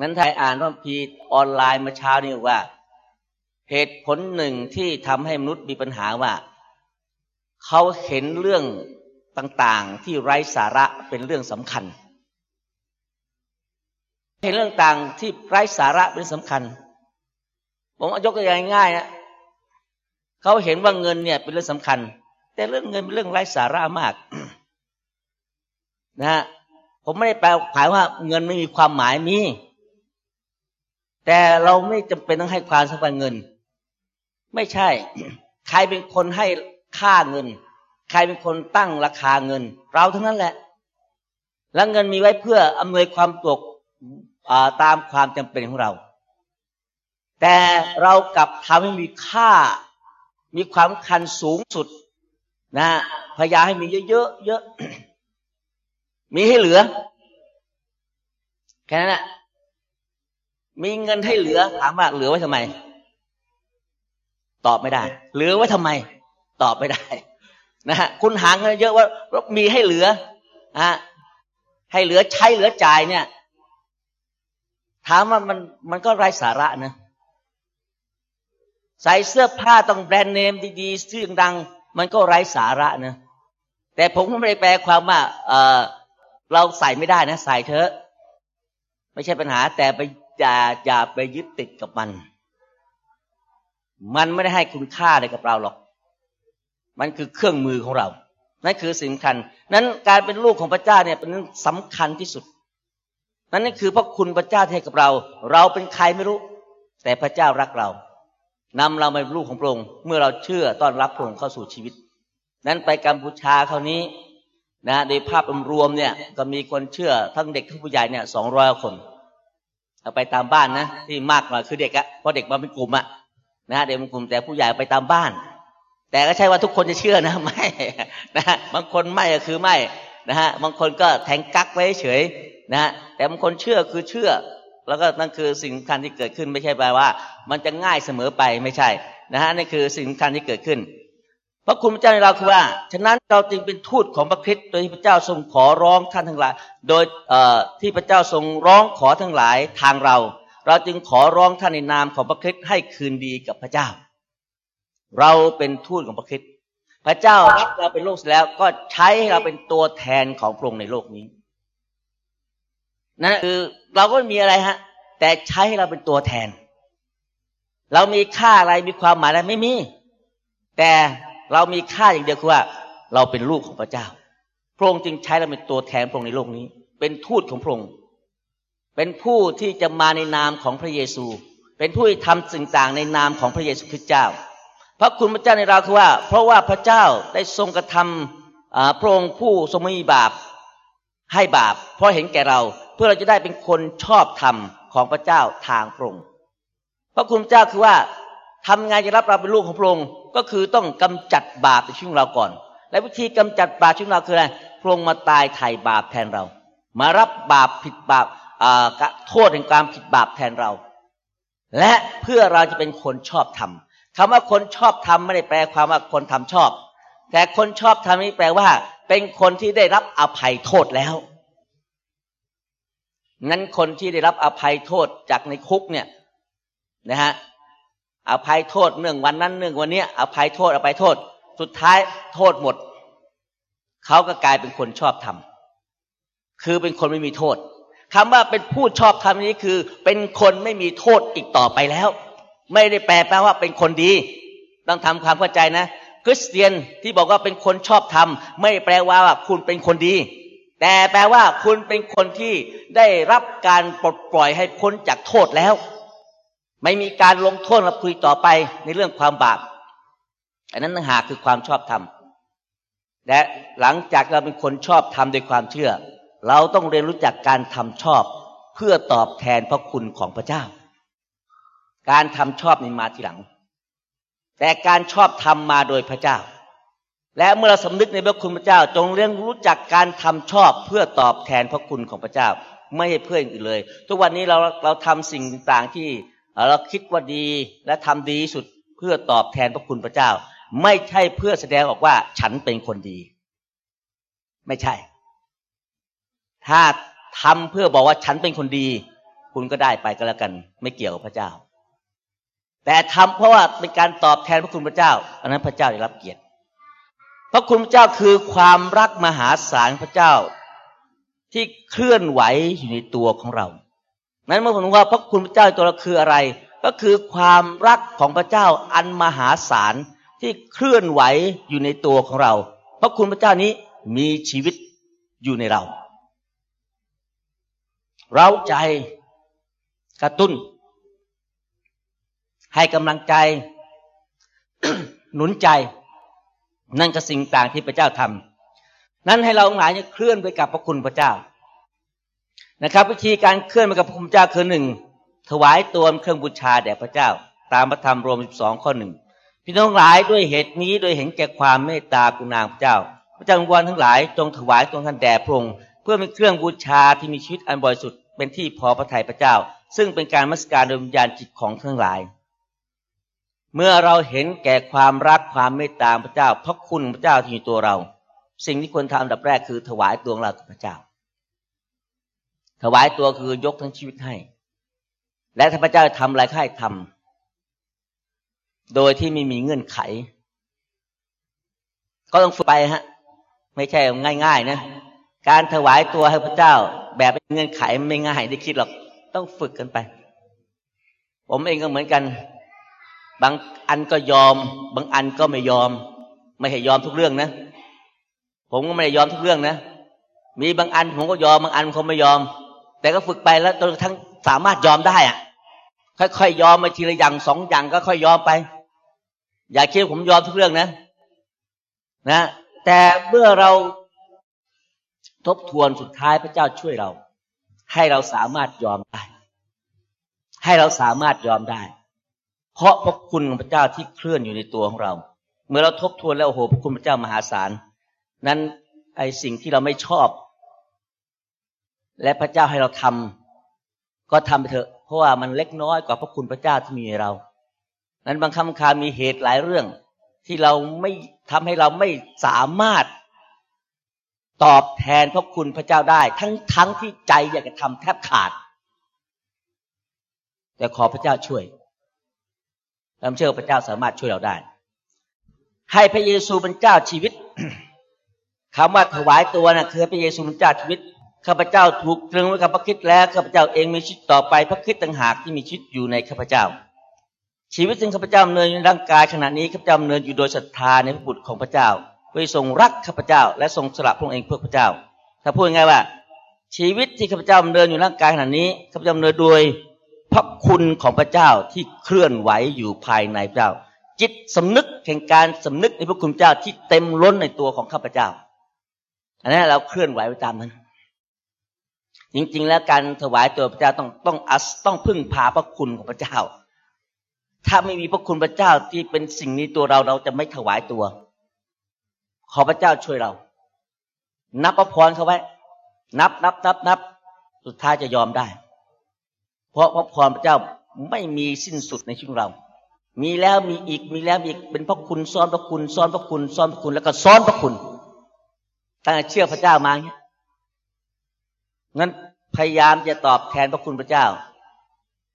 นั้นไทยอ่านว่าพีออนไลน์มาเช้านี้ว่า เหตุผลหนึ่งที่ทำให้มนุษย์มีปัญหาว่า เขาเห็นเรื่องต่างๆ ที่ไร้สาระเป็นเรื่องสำคัญ เห็นเรื่องต่างที่ไร้สาระเป็นสำคัญ ผมยกตัวอย่างง่ายๆนะเขาเห็นว่าเงินเนี่ยเป็นเรื่องสำคัญ แต่เรื่องเงินเป็นเรื่องไร้สาระมาก นะฮะผมไม่ได้แปลขายว่าเงินไม่มีความหมายมีแต่เราไม่จำเป็นต้องให้ความสำคัญเงิน ไม่ใช่ ใครเป็นคนให้ค่าเงิน ใครเป็นคนตั้งราคาเงิน เราทั้งนั้นแหละ แล้วเงินมีไว้เพื่ออำนวยความตกตามความจำเป็นของเรา แต่เรากลับทำให้มีค่า มีความคันสูงสุด นะพยายามให้มีเยอะๆเยอะมีให้เหลือแค่นั้นแหละมีเงินให้เหลือถามว่าเหลือไว้ทำไม ตอบไม่ได้ เหลือไว้ทำไม ตอบไม่ได้นะฮะคุณหาเงินเยอะว่ามีให้เหลือฮะให้เหลือใช้เหลือจ่ายเนี่ย ถามว่ามันมันก็ไร้สาระนะใส่เสื้อผ้าต้องแบรนด์เนมดีๆชื่อดัง มันก็ไร้สาระนะแต่ผมไม่ได้แปลความว่าเออเราใส่ไม่ได้นะ ใส่เถอะ ไม่ใช่ปัญหา แต่ไปอย่าอย่าไปยึดติดกับมัน มันไม่ได้ให้คุณค่าอะไรกับเราหรอก มันคือเครื่องมือของเรา นั่นคือสิ่งสำคัญ นั้นการเป็นลูกของพระเจ้าเนี่ยเป็นสำคัญที่สุด นั่นนี่คือพระคุณพระเจ้าให้กับเรา เราเป็นใครไม่รู้ แต่พระเจ้ารักเรานำเราเป็นลูกของพระองค์ เมื่อเราเชื่อต้อนรับพระองค์เข้าสู่ชีวิต นั้นไปกัมพูชาคราวนี้นะโดยภาพรวมเนี่ยก็มีคนเชื่อทั้งเด็กทั้งผู้ใหญ่เนี่ยสองร้อยคนเอาไปตามบ้านนะที่มากหน่อยคือเด็กอะเพราะเด็กมาเป็นกลุ่มอะ นะเด็กบางกลุ่มแต่ผู้ใหญ่ไปตามบ้าน แต่ก็ใช่ว่าทุกคนจะเชื่อนะไม่นะบางคนไม่ก็คือไม่นะฮะบางคนก็แทงกักไว้เฉยนะฮะแต่บางคนเชื่อคือเชื่อ แล้วก็นั่นคือสิ่งสำคัญที่เกิดขึ้นไม่ใช่แปลว่า มันจะง่ายเสมอไปไม่ใช่นะฮะนี่คือสิ่งสำคัญที่เกิดขึ้นพระคุณพระเจ้าในเราคือว่า ฉะนั้นเราจึงเป็นทูตของพระคริสต์โดยที่พระเจ้าทรงขอร้องท่านทั้งหลาย โดยที่พระเจ้าทรงร้องขอทั้งหลายทางเรา เราจึงขอร้องท่านในนามของพระคริสต์ให้คืนดีกับพระเจ้า เราเป็นทูตของพระคริสต์พระเจ้ารับเราเป็นลูกแล้วก็ใช้ให้เราเป็นตัวแทนของพระองค์ในโลกนี้นั่นคือเราก็มีอะไรฮะ แต่ใช้ให้เราเป็นตัวแทน เรามีค่าอะไรมีความหมายอะไรไม่มี แต่เรามีค่าอย่างเดียวคือว่า เราเป็นลูกของพระเจ้า พระองค์จึงใช้เราเป็นตัวแทนพระองค์ในโลกนี้ เป็นทูตของพระองค์ เป็นผู้ที่จะมาในนามของพระเยซู เป็นผู้ที่ทำสิ่งต่างในนามของพระเยซูคริสต์เจ้า พระคุณพระเจ้าในเราคือว่า เพราะว่าพระเจ้าได้ทรงกระทำพระองค์ผู้ทรงมีบาปให้บาป เพราะเห็นแก่เราเพื่อเราจะได้เป็นคนชอบธรรมของพระเจ้าทางพระองค์พระคุณพระเจ้าคือว่าทำไงจะรับเราเป็นลูกของพระองค์ก็คือต้องกำจัดบาปในชีวิตเราก่อน และวิธีกำจัดบาปชีวิตเราคืออะไรพระองค์มาตายไถ่บาปแทนเรา มารับบาปผิดบาป โทษแห่งความผิดบาปแทนเรา และเพื่อเราจะเป็นคนชอบธรรมคำว่าคนชอบธรรมไม่ได้แปลความว่าคนทำชอบ แต่คนชอบธรรมนี้แปลว่า เป็นคนที่ได้รับอภัยโทษแล้วนั้นคนที่ได้รับอภัยโทษจากในคุกเนี่ยนะฮะอภัยโทษเนื่องวันนั้นเนื่องวันนี้อภัยโทษอภัยโทษ สุดท้ายโทษหมด เขาก็กลายเป็นคนชอบธรรมคือเป็นคนไม่มีโทษ คำว่าเป็นผู้ชอบธรรมนี้คือ เป็นคนไม่มีโทษอีกต่อไปแล้ว ไม่ได้แปลแปลว่าเป็นคนดี ต้องทำความเข้าใจนะ คริสเตียนที่บอกว่าเป็นคนชอบธรรม ไม่แปลว่าคุณเป็นคนดี แต่แปลว่าคุณเป็นคนที่ได้รับการปลดปล่อยให้พ้นจากโทษแล้ว ไม่มีการลงโทษมาคุยต่อไปในเรื่องความบาปอันนั้นต่างหากคือความชอบธรรมและหลังจากเราเป็นคนชอบทำโดยความเชื่อ เราต้องเรียนรู้จักการทำชอบเพื่อตอบแทนพระคุณของพระเจ้า การทำชอบนี่มาทีหลัง แต่การชอบทำมาโดยพระเจ้า และเมื่อเราสำนึกในพระคุณพระเจ้า จงเรียนรู้จักการทำชอบเพื่อตอบแทนพระคุณของพระเจ้า ไม่ให้เพื่ออื่นเลย ทุกวันนี้เราเราทำสิ่งต่างๆที่เราคิดว่าดีและทำดีสุดเพื่อตอบแทนพระคุณพระเจ้า ไม่ใช่เพื่อแสดงออกว่าฉันเป็นคนดี ไม่ใช่ ถ้าทำเพื่อบอกว่าฉันเป็นคนดี คุณก็ได้ไปก็แล้วกัน ไม่เกี่ยวกับพระเจ้า แต่ทำเพราะว่าเป็นการตอบแทนพระคุณพระเจ้า อันนั้นพระเจ้าได้รับเกียรติพระคุณพระเจ้าคือความรักมหาศาลพระเจ้า ที่เคลื่อนไหวอยู่ในตัวของเรา นั้นเมื่อผมว่าพระคุณพระเจ้าตัวเราคืออะไร ก็คือความรักของพระเจ้าอันมหาศาลที่เคลื่อนไหวอยู่ในตัวของเรา พระคุณพระเจ้านี้มีชีวิตอยู่ในเรา เราใจกระตุ้น ให้กำลังใจ หนุนใจ นั่นก็สิ่งต่างที่พระเจ้าทำนั้นให้เราหลายเนี่ยเคลื่อนไปกับพระคุณพระเจ้า นะครับ วิธีการเคลื่อนไปกับพระคุณพระเจ้าคือหนึ่งถวายตัวเครื่องบูชาแด่พระเจ้า ตามพระธรรมรวมสองข้อหนึ่งพี่น้องหลายด้วยเหตุนี้โดยเห็นแก่ความเมตตากรุณาพระเจ้า พระเจ้าอวันทั้งหลายจงถวายตรงท่านแด่พระองค์ พื่อเป็นเครื่องบูชาที่มีชีวิตอันบริสุทธิ์เป็นที่พอพระทัยพระเจ้า ซึ่งเป็นการมัสการโดยวิญญาณจิตของทั้งหลาย เมื่อเราเห็นแก่ความรักความเมตตาพระเจ้าพระคุณพระเจ้าที่อยู่ตัวเรา สิ่งที่ควรทำอันดับแรกคือถวายตัวเรากับพระเจ้า ถวายตัวคือยกทั้งชีวิตให้ และถ้าพระเจ้าทำอะไรให้ทำโดยที่ไม่มีเงื่อนไข ก็ต้องฝึกไปฮะ ไม่ใช่ง่าย ๆ นะ การถวายตัวให้พระเจ้า แบบเงื่อนไขไม่ง่ายได้คิดหรอกต้องฝึกกันไป ผมเองก็เหมือนกัน บางอันก็ยอม บางอันก็ไม่ยอม ไม่ให้ยอมทุกเรื่องนะ ผมก็ไม่ได้ยอมทุกเรื่องนะ มีบางอันผมก็ยอมบางอันผมไม่ยอม แต่ก็ฝึกไปแล้วจนทั้งสามารถยอมได้อะค่อยๆยอมไปทีละอย่างสองอย่างก็ค่อยยอมไป อย่าคิดผมยอมทุกเรื่องนะ นะ แต่เมื่อเรา ทบทวนสุดท้ายพระเจ้าช่วยเรา ให้เราสามารถยอมได้ ให้เราสามารถยอมได้ เพราะพระคุณของพระเจ้าที่เคลื่อนอยู่ในตัวของเรา เมื่อเราทบทวนแล้วโอ้โหพระคุณพระเจ้ามหาศาล นั้นไอสิ่งที่เราไม่ชอบ และพระเจ้าให้เราทำก็ทำไปเถอะ เพราะว่ามันเล็กน้อยกว่าพระคุณพระเจ้าที่มีในเรา นั้นบางคำคามีเหตุหลายเรื่องที่เราไม่ทำให้เราไม่สามารถ ตอบแทนพระคุณพระเจ้าได้ ทั้งทั้งที่ใจอยากจะทำแทบขาด แต่ขอพระเจ้าช่วยเราเชื่อพระเจ้าสามารถช่วยเราได้ ให้พระเยซูเป็นเจ้าชีวิตคำว่าถวายตัวนะ่ะคือพระเยซูเป็นเจ้าชีวิตข้าพเจ้าถูกตรึงไว้กับพระคิดแล้วข้าพเจ้าเองมีชีวิตต่อไปพระคิดต่างหากที่มีชีวิตอยู่ในข้าพเจ้า ชีวิตซึ่งข้าพเจ้าดำเนินในร่างกายขณะนี้ข้าพเจ้าดำเนินอยู่โดยศรัทธาในพระบุตรของพระเจ้า เพื่ทรงรักข้าพเจ้า และทรงสละพระองค์เองเพื่อพระเจ้า ถ้าพูดง่ายว่า ชีวิตที่ข้าพเจ้าดำเนินอยู่ร่างกายขณะนี้ข้าพเจ้าดำเนินโดยพระคุณของพระเจ้าที่เคลื่อนไหวอยู่ภายในพระเจ้า จิตสำนึกแห่งการสำนึกในพระคุณเจ้าที่เต็มล้นในตัวของข้าพเจ้าอันนี้เราเคลื่อนไหวไปตามนั้น จริงๆ แล้วการถวายตัวพระเจ้าต้องต้องอัสต้องพึ่งพาพระคุณของพระเจ้า ถ้าไม่มีพระคุณพระเจ้าที่เป็นสิ่งนี้ตัวเราเราจะไม่ถวายตัว ขอพระเจ้าช่วยเรา นับพระพรเขาไว้ นับนับนับนับ สุดท้ายจะยอมได้ เพราะพระพรพระเจ้าไม่มีสิ้นสุดในชีวิตเรา มีแล้วมีอีกมีแล้วมีอีกเป็นพระคุณซ้อนพระคุณซ้อนพระคุณซ้อนพระคุณแล้วก็ซ้อนพระคุณตั้งแต่เชื่อพระเจ้ามาเงี้ยงั้นพยายามจะตอบแทนพระคุณพระเจ้า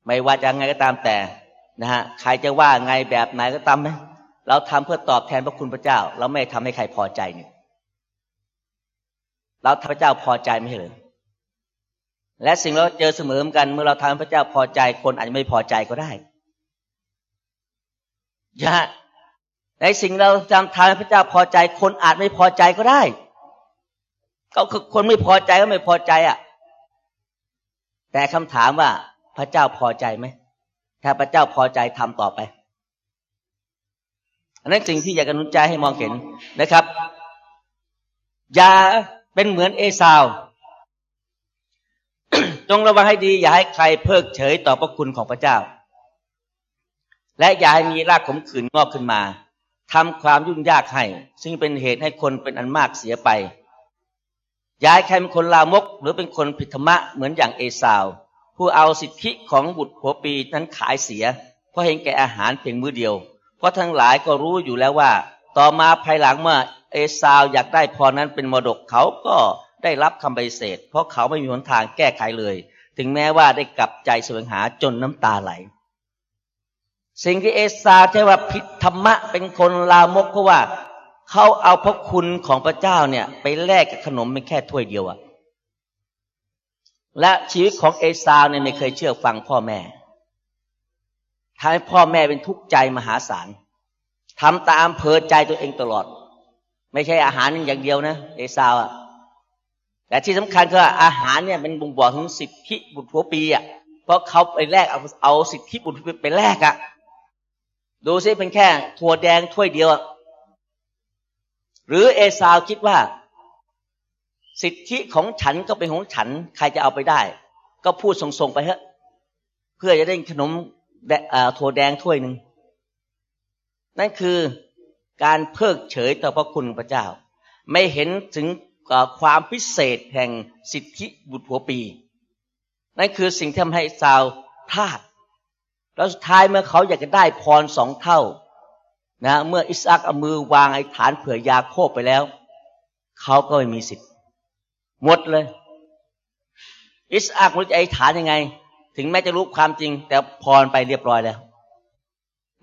ไม่ว่าจะไงก็ตามแต่นะฮะใครจะว่าไงแบบไหนก็ตามไหม เราทำเพื่อตอบแทนพระคุณพระเจ้า เราไม่ทำให้ใครพอใจเนี่ยเราทำพระเจ้าพอใจไม่ใช่หรือและสิ่งเราเจอเสมอเหมือนกัน เมื่อเราทำให้พระเจ้าพอใจ คนอาจจะไม่พอใจก็ได้ยะในสิ่งเราทำทำให้พระเจ้าพอใจ คนอาจไม่พอใจก็ได้ก็คือคนไม่พอใจก็ไม่พอใจอะ แต่คำถามว่าพระเจ้าพอใจไหมถ้าพระเจ้าพอใจทำต่อไป อันนั้นสิ่งที่อยากกนุนใจให้มองเห็นนะครับ อย่าเป็นเหมือนเอสาว จงระวังให้ดี อย่าให้ใครเพิกเฉยต่อพระคุณของพระเจ้า และอย่าให้มีรากขมขื่นงอกขึ้นมาทำความยุ่งยากให้ ซึ่งเป็นเหตุให้คนเป็นอันมากเสียไปย้ายใครเป็นคนลามก หรือเป็นคนผิดธรรมะเหมือนอย่างเอสาว ผู้เอาสิทธิของบุตรหัวปีนั้นขายเสีย เพราะเห็นแก่อาหารเพียงมื้อเดียว เพราะทั้งหลายก็รู้อยู่แล้วว่า ต่อมาภายหลังเมื่อเอสาวอยากได้พรนั้นเป็นมรดกเขาก็ได้รับคำปฏิเสธ เพราะเขาไม่มีหนทางแก้ไขเลย ถึงแม้ว่าได้กลับใจแสวงหาจนน้ำตาไหล สิ่งที่เอสาวใช่ว่าผิดธรรมะเป็นคนลามกเพราะว่าเขาเอาพระคุณของพระเจ้าเนี่ย ไปแลกกับขนมเป็นแค่ถ้วยเดียวอะและชีวิตของเอซาวเนี่ยไม่เคยเชื่อฟังพ่อแม่ ทำให้พ่อแม่เป็นทุกข์ใจมหาศาลทำตามเพอใจตัวเองตลอด ไม่ใช่อาหารอย่างเดียวนะเอซาวอะแต่ที่สำคัญคืออาหารเนี่ยเป็นบ่งบอกถึงสิทธิบุตรผัวปีอะเพราะเขาไปแลกเอาเอาสิทธิบุตรไปแลกอะดูซิเป็นแค่ถั่วแดงถ้วยเดียวหรือเอซาวคิดว่า สิทธิของฉันก็เป็นของฉัน ใครจะเอาไปได้ ก็พูดส่งๆไปเถอะ เพื่อจะได้ขนม ถั่วแดงถ้วยหนึ่งนั่นคือการเพิกเฉยต่อพระคุณพระเจ้า ไม่เห็นถึงความพิเศษแห่งสิทธิบุตรหัวปี นั่นคือสิ่งที่ทำให้ซาวพลาดแล้วสุดท้ายเมื่อเขาอยากจะได้พรสองเท่านะเมื่ออิสอักเอามือวางไอ้ฐานเผื่อยาโคบไปแล้ว เขาก็ไม่มีสิทธิ์หมดเลย อิสอักรู้จะไอ้ฐานยังไง ถึงแม้จะรู้ความจริง แต่พรไปเรียบร้อยแล้ว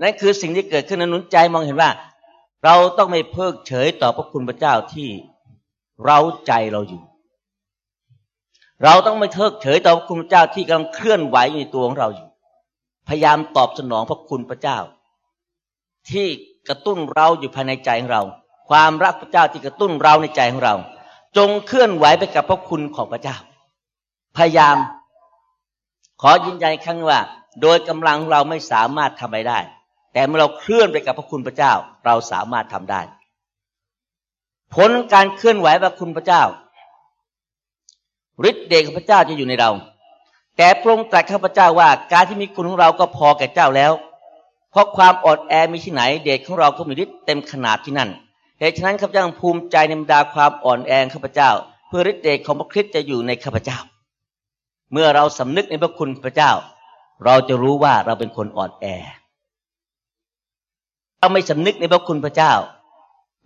นั่นคือสิ่งที่เกิดขึ้นนนุนใจมองเห็นว่า เราต้องไม่เพิกเฉยต่อพระคุณพระเจ้าที่เราใจเราอยู่ เราต้องไม่เพิกเฉยต่อพระคุณพระเจ้าที่กำลังเคลื่อนไหวในตัวของเราอยู่ พยายามตอบสนองพระคุณพระเจ้า ที่กระตุ้นเราอยู่ภายในใจของเรา ความรักพระเจ้าที่กระตุ้นเราในใจของเรา จงเคลื่อนไหวไปกับพระคุณของพระเจ้า พยายาม ขอยืนยันครั้งว่า โดยกำลังเราไม่สามารถทำไปได้ แต่เมื่อเราเคลื่อนไปกับพระคุณพระเจ้า เราสามารถทำได้ ผลการเคลื่อนไหวพระคุณพระเจ้าฤทธิ์เดชของพระเจ้าจะอยู่ในเรา แต่พระองค์ตรัสข้าพเจ้าว่า การที่มีคุณของเราก็พอแก่เจ้าแล้ว เพราะความอดแอมีที่ไหน เดชของเราก็มีฤทธิ์เต็มขนาดที่นั่นเหตุฉะนั้นข้าพเจ้าภูมิใจในบรรดาความอ่อนแอข้าพเจ้า เพื่อฤทธิ์เดชของพระคริสต์จะอยู่ในข้าพเจ้า เมื่อเราสำนึกในพระคุณพระเจ้า เราจะรู้ว่าเราเป็นคนอ่อนแอเราไม่สำนึกในพระคุณพระเจ้า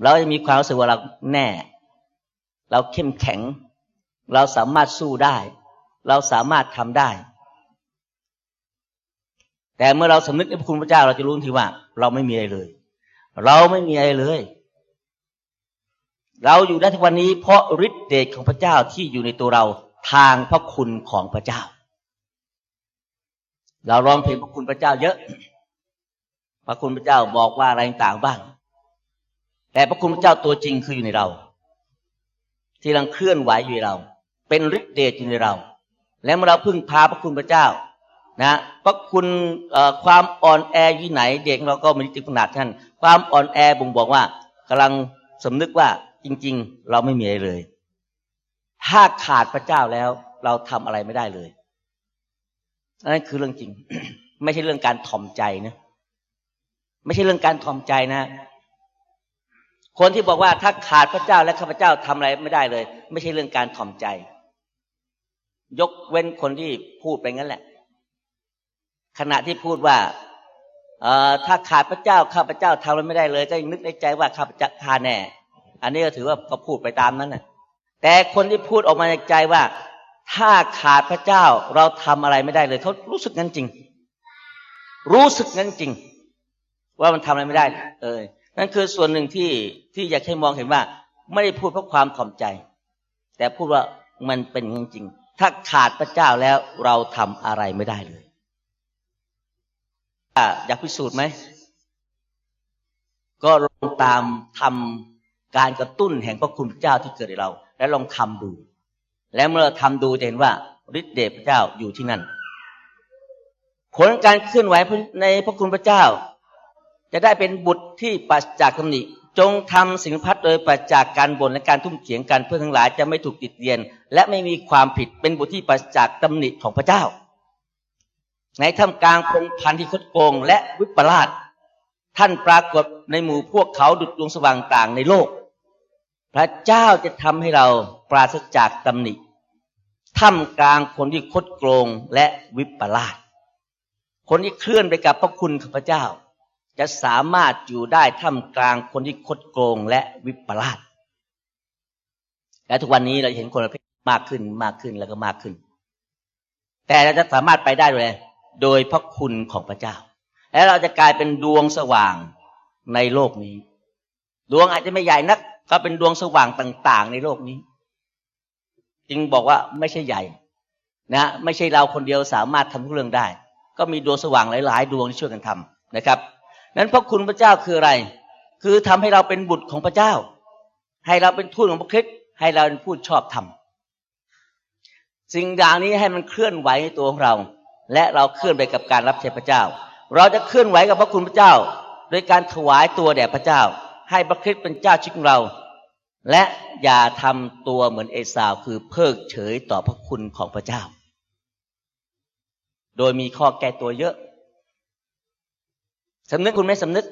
เราจะมีความรู้สึกว่าเราแน่ เราเข้มแข็ง เราสามารถสู้ได้ เราสามารถทำได้ แต่เมื่อเราสำนึกในพระคุณพระเจ้า เราจะรู้ทีว่า เราไม่มีอะไรเลย เราไม่มีอะไรเลย เราอยู่ได้ทุกวันนี้เพราะฤทธิ์เดชของพระเจ้าที่อยู่ในตัวเรา ทางพระคุณของพระเจ้า เราร้องเพลงพระคุณพระเจ้าเยอะ พระคุณพระเจ้าบอกว่าอะไรต่างบ้าง แต่พระคุณพระเจ้าตัวจริงคืออยู่ในเรา ที่กำลังเคลื่อนไหวอยู่ในเรา เป็นฤทธิ์เดชอยู่ในเรา และเมื่อเราพึ่งพาพระคุณพระเจ้า นะพระคุณความอ่อนแออยี่ไหน เด็กเราก็มีจิตขนาดท่านความอ่อนแอบ่งบอกว่ากำลังสำนึกว่าจริง ๆ เราไม่มีอะไรเลย ถ้าขาดพระเจ้าแล้ว เราทำอะไรไม่ได้เลยนั่นคือเรื่องจริง ไม่ใช่เรื่องการถ่อมใจนะไม่ใช่เรื่องการถ่อมใจนะ คนที่บอกว่าถ้าขาดพระเจ้าและข้าพเจ้าทำอะไรไม่ได้เลย ไม่ใช่เรื่องการถ่อมใจ ยกเว้นคนที่พูดไปงั้นแหละ ขณะที่พูดว่าเออถ้าขาดพระเจ้าข้าพเจ้าทำอะไรไม่ได้เลย ก็ยังนึกในใจว่าข้าพเจ้าขาแน่ อันนี้ก็ถือว่าก็พูดไปตามนั้นน่ะ แต่คนที่พูดออกมาในใจว่า ถ้าขาดพระเจ้าเราทำอะไรไม่ได้เลยเขารู้สึกงั้นจริง รู้สึกงั้นจริง ว่ามันทำอะไรไม่ได้ เออนั่นคือส่วนหนึ่งที่ที่อยากให้มองเห็นว่า ไม่ได้พูดเพราะความถ่อมใจ แต่พูดว่ามันเป็นจริง ถ้าขาดพระเจ้าแล้วเราทำอะไรไม่ได้เลยอยากพิสูจน์ไหมก็ลงตามทำการกระตุ้นแห่งพระคุณพระเจ้าที่เกิดในเรา และลองทำดู และเมื่อทำดูจะเห็นว่าฤทธิ์เดชพระเจ้าอยู่ที่นั่น ผลการเคลื่อนไหวในพระคุณพระเจ้า จะได้เป็นบุตรที่ปัจจากตำหนิจงทำสิ่งพัดโดยปัจจากการบ่นและการทุ่มเถียงกันเพื่อทั้งหลายจะไม่ถูกติดเตียน และไม่มีความผิดเป็นบุตรที่ปัจจากตำหนิของพระเจ้า ในท่ามกลางพงพันธ์ที่คดโกงและวิปลาสท่านปรากฏในหมู่พวกเขาดุจดวงสว่างต่างในโลก พระเจ้าจะทำให้เราปราศจากตำหนิท่ามกลางคนที่คดโกงและวิปลาสคนที่เคลื่อนไปกับพระคุณของพระเจ้า จะสามารถอยู่ได้ท่ามกลางคนที่คดโกงและวิปลาสและทุกวันนี้เราเห็นคนประเภทมากขึ้นมากขึ้นแล้วก็มากขึ้น แต่เราจะสามารถไปได้เลยโดยพระคุณของพระเจ้า และเราจะกลายเป็นดวงสว่างในโลกนี้ ดวงอาจจะไม่ใหญ่นัก ก็เป็นดวงสว่างต่าง ๆ ในโลกนี้ จึงบอกว่าไม่ใช่ใหญ่ นะไม่ใช่เราคนเดียวสามารถทำทุกเรื่องได้ ก็มีดวงสว่างหลาย ๆ ดวงที่ช่วยกันทำนะครับนั้นพระคุณพระเจ้าคืออะไร คือทำให้เราเป็นบุตรของพระเจ้า ให้เราเป็นทูตของพระคริสต์ให้เราเป็นผู้ชอบธรรมสิ่งด่างนี้ให้มันเคลื่อนไหวในตัวของเรา และเราเคลื่อนไปกับการรับใช้พระเจ้า เราจะเคลื่อนไหวกับพระคุณพระเจ้า โดยการถวายตัวแด่พระเจ้า ให้พระคริสต์เป็นเจ้าชิงเรา และอย่าทำตัวเหมือนเอสาวคือเพิกเฉยต่อพระคุณของพระเจ้า โดยมีข้อแก้ตัวเยอะสำนึกคุณไม่สำนึก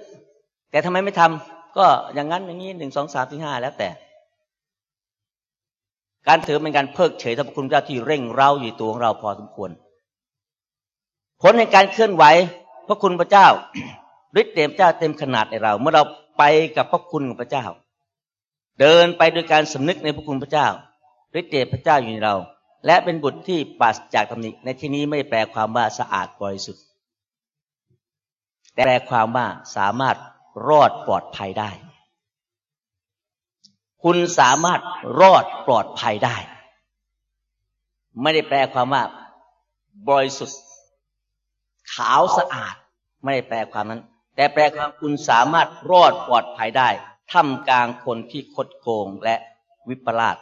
แต่ทำไมไม่ทำก็อย่างนั้นอย่างนี้หนึ่งสองสามสี่ห้าแล้วแต่ การถือเป็นการเพิกเฉยต่อพระคุณพระเจ้าที่เร่งเร้าอยู่ตัวของเราพอสมควร ผลในการเคลื่อนไหวพระคุณพระเจ้าฤทธิ์เดชเจ้าเต็มขนาดในเรา เมื่อเรา ไปกับพระคุณของพระเจ้า เดินไปโดยการสำนึกในพระคุณพระเจ้าฤทธิ์เดชพระเจ้าอยู่ในเรา และเป็นบุตรที่ปราศจากตำหนิในที่นี้ไม่แปลความว่าสะอาดบริสุทธิ์แต่แปลความว่าสามารถรอดปลอดภัยได้ คุณสามารถรอดปลอดภัยได้ ไม่ได้แปลความว่าบริสุทธิ์ขาวสะอาด ไม่ได้แปลความนั้น แต่แปลความคุณสามารถรอดปลอดภัยได้ท่ามกลางคนที่คดโกงและวิปลาส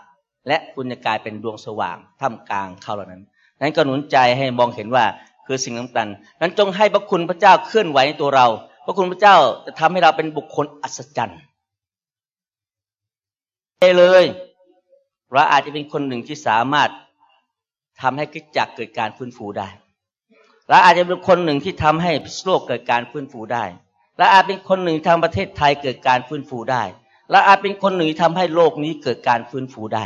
และคุณจะกลายเป็นดวงสว่างท่ามกลางเขาเหล่านั้น นั้นก็หนุนใจให้มองเห็นว่าคือสิ่งสำคัญนั้นจงให้พระคุณพระเจ้าเคลื่อนไหวในตัวเรา พระคุณพระเจ้าจะทำให้เราเป็นบุคคลอัศจรรย์เลยเราอาจจะเป็นคนหนึ่งที่สามารถทำให้กิจจักเกิดการฟื้นฟูได้ และอาจจะเป็นคนหนึ่งที่ทำให้โลกเกิดการฟื้นฟูได้ และอาจเป็นคนหนึ่งทำประเทศไทยเกิดการฟื้นฟูได้ และอาจเป็นคนหนึ่งทำให้โลกนี้เกิดการฟื้นฟูได้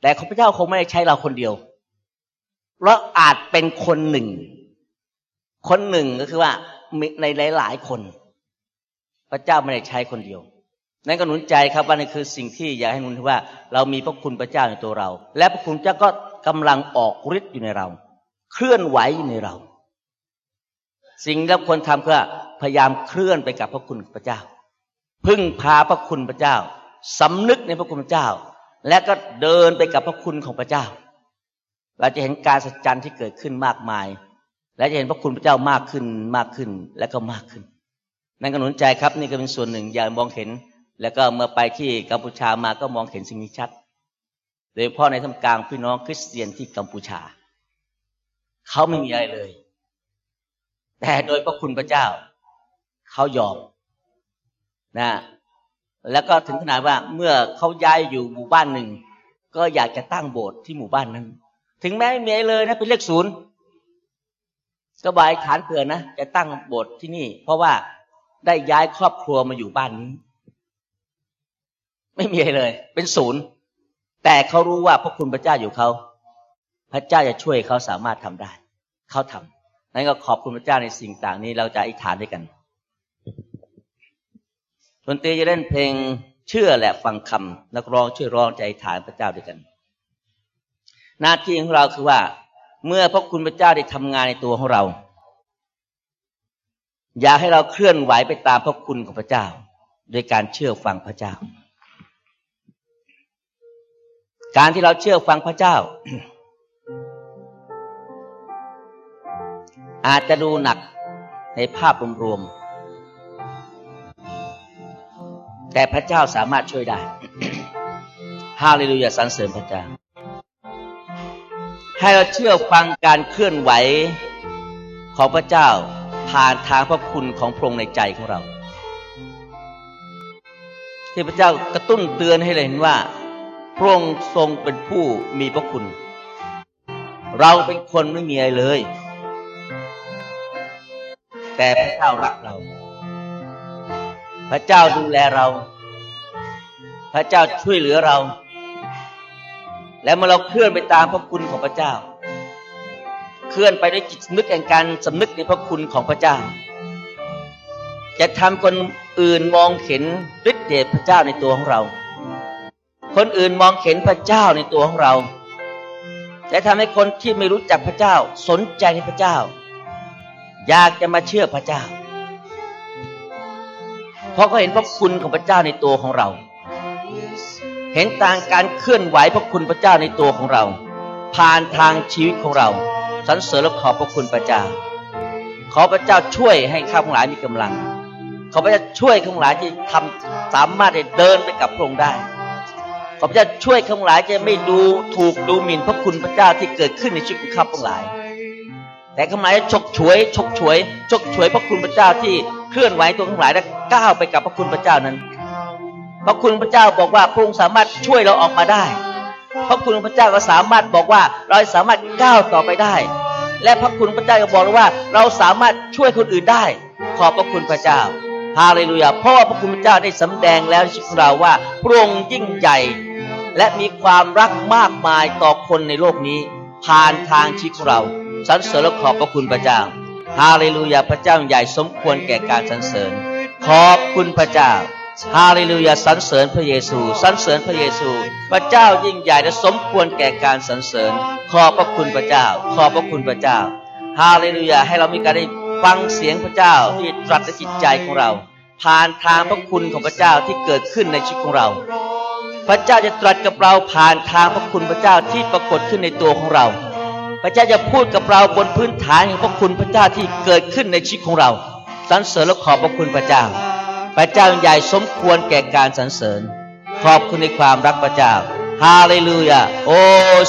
แต่พระเจ้าคงไม่ได้ใช้เราคนเดียว เราอาจเป็นคนหนึ่ง คนหนึ่งก็คือว่าในหลาย ๆ คน พระเจ้าไม่ได้ใช้คนเดียวนั่นก็หนุนใจครับว่านี่คือสิ่งที่อยากให้หนุนว่า เรามีพระคุณพระเจ้าในตัวเรา และพระคุณเจ้าก็กำลังออกฤทธิ์อยู่ในเรา เคลื่อนไหวในเรา สิ่งที่ควรทำคือพยายามเคลื่อนไปกับพระคุณพระเจ้า พึ่งพาพระคุณพระเจ้าสำนึกในพระคุณพระเจ้า และก็เดินไปกับพระคุณของพระเจ้า เราจะเห็นการสัจจันที่เกิดขึ้นมากมาย และจะเห็นพระคุณพระเจ้ามากขึ้นมากขึ้นและก็มากขึ้น นั่นก็หนุนใจครับ นี่ก็เป็นส่วนหนึ่งอย่ามองเห็น แล้วก็เมื่อไปที่กัมพูชามาก็มองเห็นสิ่งนี้ชัด โดยเฉพาะในท่ามกลางพี่น้องคริสเตียนที่กัมพูชา เขาไม่มีอะไรเลย แต่โดยพระคุณพระเจ้า เขายอมนะแล้วก็ถึงขนาดว่าเมื่อเขาย้ายอยู่หมู่บ้านหนึ่ง ก็อยากจะตั้งโบสถ์ที่หมู่บ้านนั้น ถึงแม้ไม่มีเลยนะเป็นเลขศูนย์ก็บายฐานเผื่อนะจะตั้งโบสถ์ที่นี่ เพราะว่าได้ย้ายครอบครัวมาอยู่บ้านนี้ ไม่มีเลย เป็นศูนย์ แต่เขารู้ว่าพระคุณพระเจ้าอยู่เขา พระเจ้าจะช่วยเขาสามารถทำได้ เขาทำ นั้นก็ขอบคุณพระเจ้าในสิ่งต่างนี้เราจะอธิษฐานด้วยกันดนตรีจะเล่นเพลงเชื่อและฟังคำนักร้องช่วยร้องใจฐานพระเจ้าด้วยกัน หน้าที่ของเราคือว่า เมื่อพระคุณพระเจ้าได้ทำงานในตัวของเรา อยากให้เราเคลื่อนไหวไปตามพระคุณของพระเจ้าโดยการเชื่อฟังพระเจ้า การที่เราเชื่อฟังพระเจ้า อาจจะดูหนักในภาพรวมๆ แต่พระเจ้าสามารถช่วยได้ ฮาเลลูยาสรรเสริญพระเจ้า ให้เราเชื่อฟังการเคลื่อนไหวของพระเจ้าผ่านทางพระคุณของพระองค์ในใจของเรา ที่พระเจ้ากระตุ้นเตือนให้เราเห็นว่าพระองค์ทรงเป็นผู้มีพระคุณ เราเป็นคนไม่มีอะไรเลย แต่พระเจ้ารักเรา พระเจ้าดูแลเรา พระเจ้าช่วยเหลือเรา และเมื่อเราเคลื่อนไปตามพระคุณของพระเจ้า เคลื่อนไปด้วยจิตสำนึกแห่งการสำนึกในพระคุณของพระเจ้า จะทำคนอื่นมองเห็นฤทธิ์เดชพระเจ้าในตัวของเรา คนอื่นมองเห็นพระเจ้าในตัวของเราและทำให้คนที่ไม่รู้จักพระเจ้าสนใจในพระเจ้า อยากจะมาเชื่อพระเจ้า เพราะเขาเห็นพระคุณของพระเจ้าในตัวของเรา เห็นต่างการเคลื่อนไหวพระคุณพระเจ้าในตัวของเรา ผ่านทางชีวิตของเราสรรเสริญและขอบพระคุณพระเจ้า ขอพระเจ้าช่วยให้ข้าพงหลายมีกำลัง ขอพระเจ้าช่วยข้าพงหลายที่ทำสามารถเดินไปกับพระองค์ได้ขอพระเจ้าช่วยข้าพงหลายจะไม่ดูถูกดูหมิ่นพระคุณพระเจ้าที่เกิดขึ้นในชีวิตของข้าพงหลาย แต่ข้างหลายฉกฉวยฉกฉวยฉกฉวยพระคุณพระเจ้าที่เคลื่อนไหวตัวทั้งหลายและก้าวไปกับพระคุณพระเจ้านั้น พระคุณพระเจ้าบอกว่าพระองค์สามารถช่วยเราออกมาได้พระคุณพระเจ้าก็สามารถบอกว่าเราสามารถก้าวต่อไปได้ และพระคุณพระเจ้าก็บอกว่า เราสามารถช่วยคนอื่นได้ ขอบพระคุณพระเจ้าฮาเลลูยาเพราะว่าพระคุณพระเจ้าได้สำแดงแล้วชีวิตเราว่าพระองค์ยิ่งใหญ่ และมีความรักมากมายต่อคนในโลกนี้ ผ่านทางชีวิตเรา สรรเสริญและขอบพระคุณพระเจ้าฮาเลลูยาพระเจ้าใหญ่สมควรแก่การสรรเสริญ ขอบคุณพระเจ้าฮาเลลูยาสรรเสริญพระเยซูสรรเสริญพระเยซู พระเจ้ายิ่งใหญ่และสมควรแก่การสรรเสริญ ขอบพระคุณพระเจ้า ขอบพระคุณพระเจ้าฮาเลลูยาให้เรามีการได้ฟังเสียงพระเจ้าที่ตรัสในจิตใจของเรา ผ่านทางพระคุณของพระเจ้าที่เกิดขึ้นในชีวิตของเรา พระเจ้าจะตรัสกับเราผ่านทางพระคุณพระเจ้าที่ปรากฏขึ้นในตัวของเรา พระเจ้าจะพูดกับเราบนพื้นฐานของพระคุณพระเจ้าที่เกิดขึ้นในชีวิตของเราสรรเสริญและขอบพระคุณพระเจ้า พระเจ้าใหญ่สมควรแก่การสรรเสริญ ขอบคุณในความรักพระเจ้าฮาเลลูยาโอ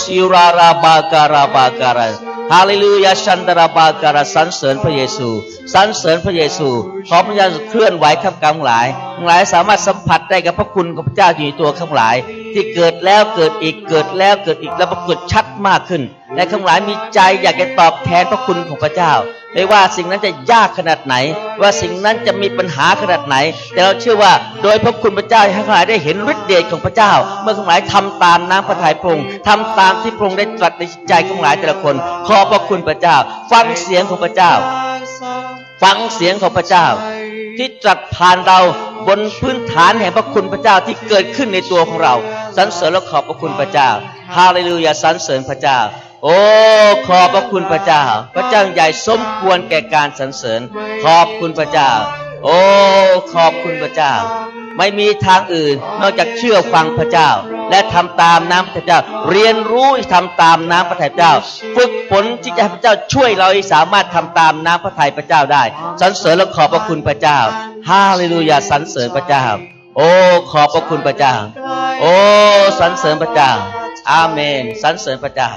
ชิราราบาการาบาการาฮาเลลูยาชันตราบาการาสรรเสริญพระเยซูสรรเสริญพระเยซู ขอพระเจ้าเคลื่อนไหวข้ามกลางหลายหลายสามารถสัมผัสได้กับพระคุณของพระเจ้าอยู่ในตัวข้างหลาย ที่เกิดแล้วเกิดอีกเกิดแล้วเกิดอีกแล้วปรากฏชัดมากขึ้น และทั้งหลายมีใจอยากจะตอบแทนพระคุณของพระเจ้า ไม่ว่าสิ่งนั้นจะยากขนาดไหน ว่าสิ่งนั้นจะมีปัญหาขนาดไหน แต่เราเชื่อว่าโดยพระคุณพระเจ้าทั้งหลายได้เห็นฤทธิ์เดชของพระเจ้า เมื่อทั้งหลายทำตามน้ำพระทัยพระองค์ทำตามที่พระองค์ได้ตรัสในใจของหลายแต่ละคน ขอพระคุณพระเจ้า ฟังเสียงของพระเจ้า ฟังเสียงของพระเจ้า ที่ตรัสผ่านเราบนพื้นฐานแห่งพระคุณพระเจ้าที่เกิดขึ้นในตัวของเราสรรเสริญและขอบพระคุณพระเจ้าฮาเลลูยาสรรเสริญพระเจ้า โอ้ขอบพระคุณพระเจ้า พระเจ้าใหญ่สมควรแก่การสรรเสริญ ขอบคุณพระเจ้า โอ้ขอบคุณพระเจ้า ไม่มีทางอื่นนอกจากเชื่อฟังพระเจ้า และทำตามน้ำพระเจ้า เรียนรู้ทำตามน้ำพระทัยพระเจ้า ฝึกฝนที่จะให้พระเจ้าช่วยเราให้สามารถทำตามน้ำพระทัยพระเจ้าได้สรรเสริญและขอบพระคุณพระเจ้าฮาเลลูยาสรรเสริญพระเจ้า โอ้ขอบพระคุณพระเจ้า โอ้สรรเสริญพระเจ้า อาเมนสรรเสริญพระเจ้า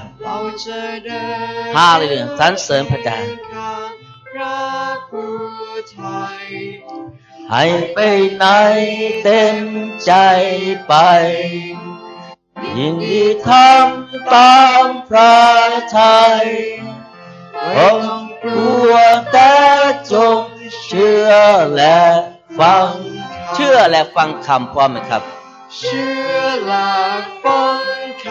ฮาเลลูยาสรรเสริญพระเจ้าให้ไปไหนเต็มใจไปยินดีทำตามพระทัยผมกลัวแต่จงเชื่อและฟัง เชื่อและฟังคำพร้อมไหมครับ เชื่อและฟังค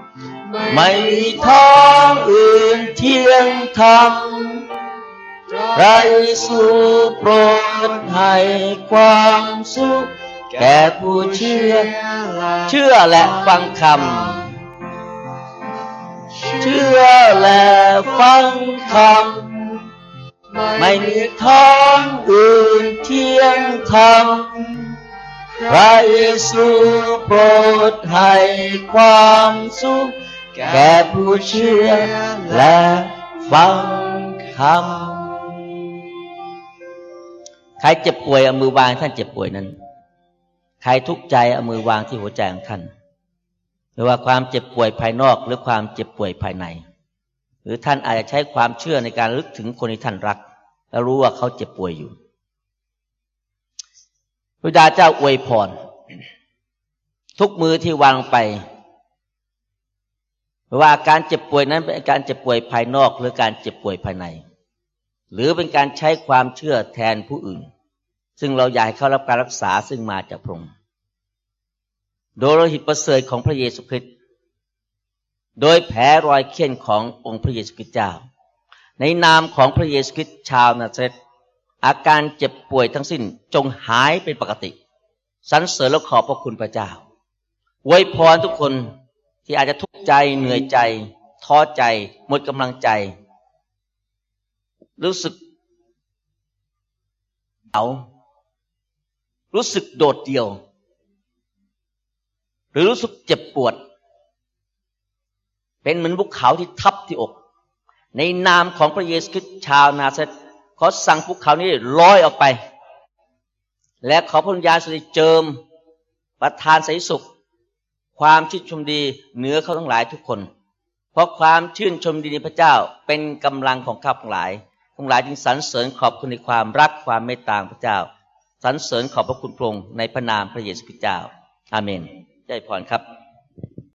ำไม่มีทางอื่นเที่ยงธรรมพระเยซูโปรดให้ความสุข แก่ผู้เชื่อ เชื่อและฟังคำเชื่อและฟังคำไม่มีทางอื่นเที่ยงธรรม พระเยซูโปรดให้ความสุข แก่ผู้เชื่อและฟังคำ ใครเจ็บป่วยเอามือวางท่านเจ็บป่วยนั้น ใครทุกข์ใจเอามือวางที่หัวใจของท่านไม่ว่าความเจ็บป่วยภายนอกหรือความเจ็บป่วยภายใน หรือท่านอาจจะใช้ความเชื่อในการลึกถึงคนที่ท่านรัก และรู้ว่าเขาเจ็บป่วยอยู่ พระดาเจ้าอวยพร ทุกมือที่วางไป ว่าการเจ็บป่วยนั้นเป็นการเจ็บป่วยภายนอก หรือการเจ็บป่วยภายใน หรือเป็นการใช้ความเชื่อแทนผู้อื่น ซึ่งเราอยากให้เขารับการรักษาซึ่งมาจากพระองค์โดยโลหิตประเสริฐของพระเยซูคริสต์โดยแผลรอยเคี้ยนขององค์พระเยซูคริสต์เจ้า ในนามของพระเยซูคริสต์ชาวนาซาเรต อาการเจ็บป่วยทั้งสิ้นจงหายเป็นปกติสรรเสริญและขอบพระคุณพระเจ้าอวยพรทุกคนที่อาจจะทุกข์ใจเหนื่อยใจ ท้อใจหมดกำลังใจ รู้สึกเอารู้สึกโดดเดี่ยว หรือรู้สึกเจ็บปวด เป็นเหมือนภูเขาที่ทับที่อก ในนามของพระเยซูคริสต์ชาวนาเซต ขอสั่งภูเขานี้ลอยออกไป และขอพระวิญญาณสิริเจิม ประทานใสสุข ความชื่นชมดีเหนือเขาทั้งหลายทุกคน เพราะความชื่นชมดีในพระเจ้าเป็นกำลังของข้าทั้งหลายทั้งหลายจึงสรรเสริญขอบคุณในความรักความเมตตาพระเจ้าสรรเสริญขอบพระคุณพระองค์ในพระนามพระเยซูคริสต์เจ้า อาเมนใจพรครับ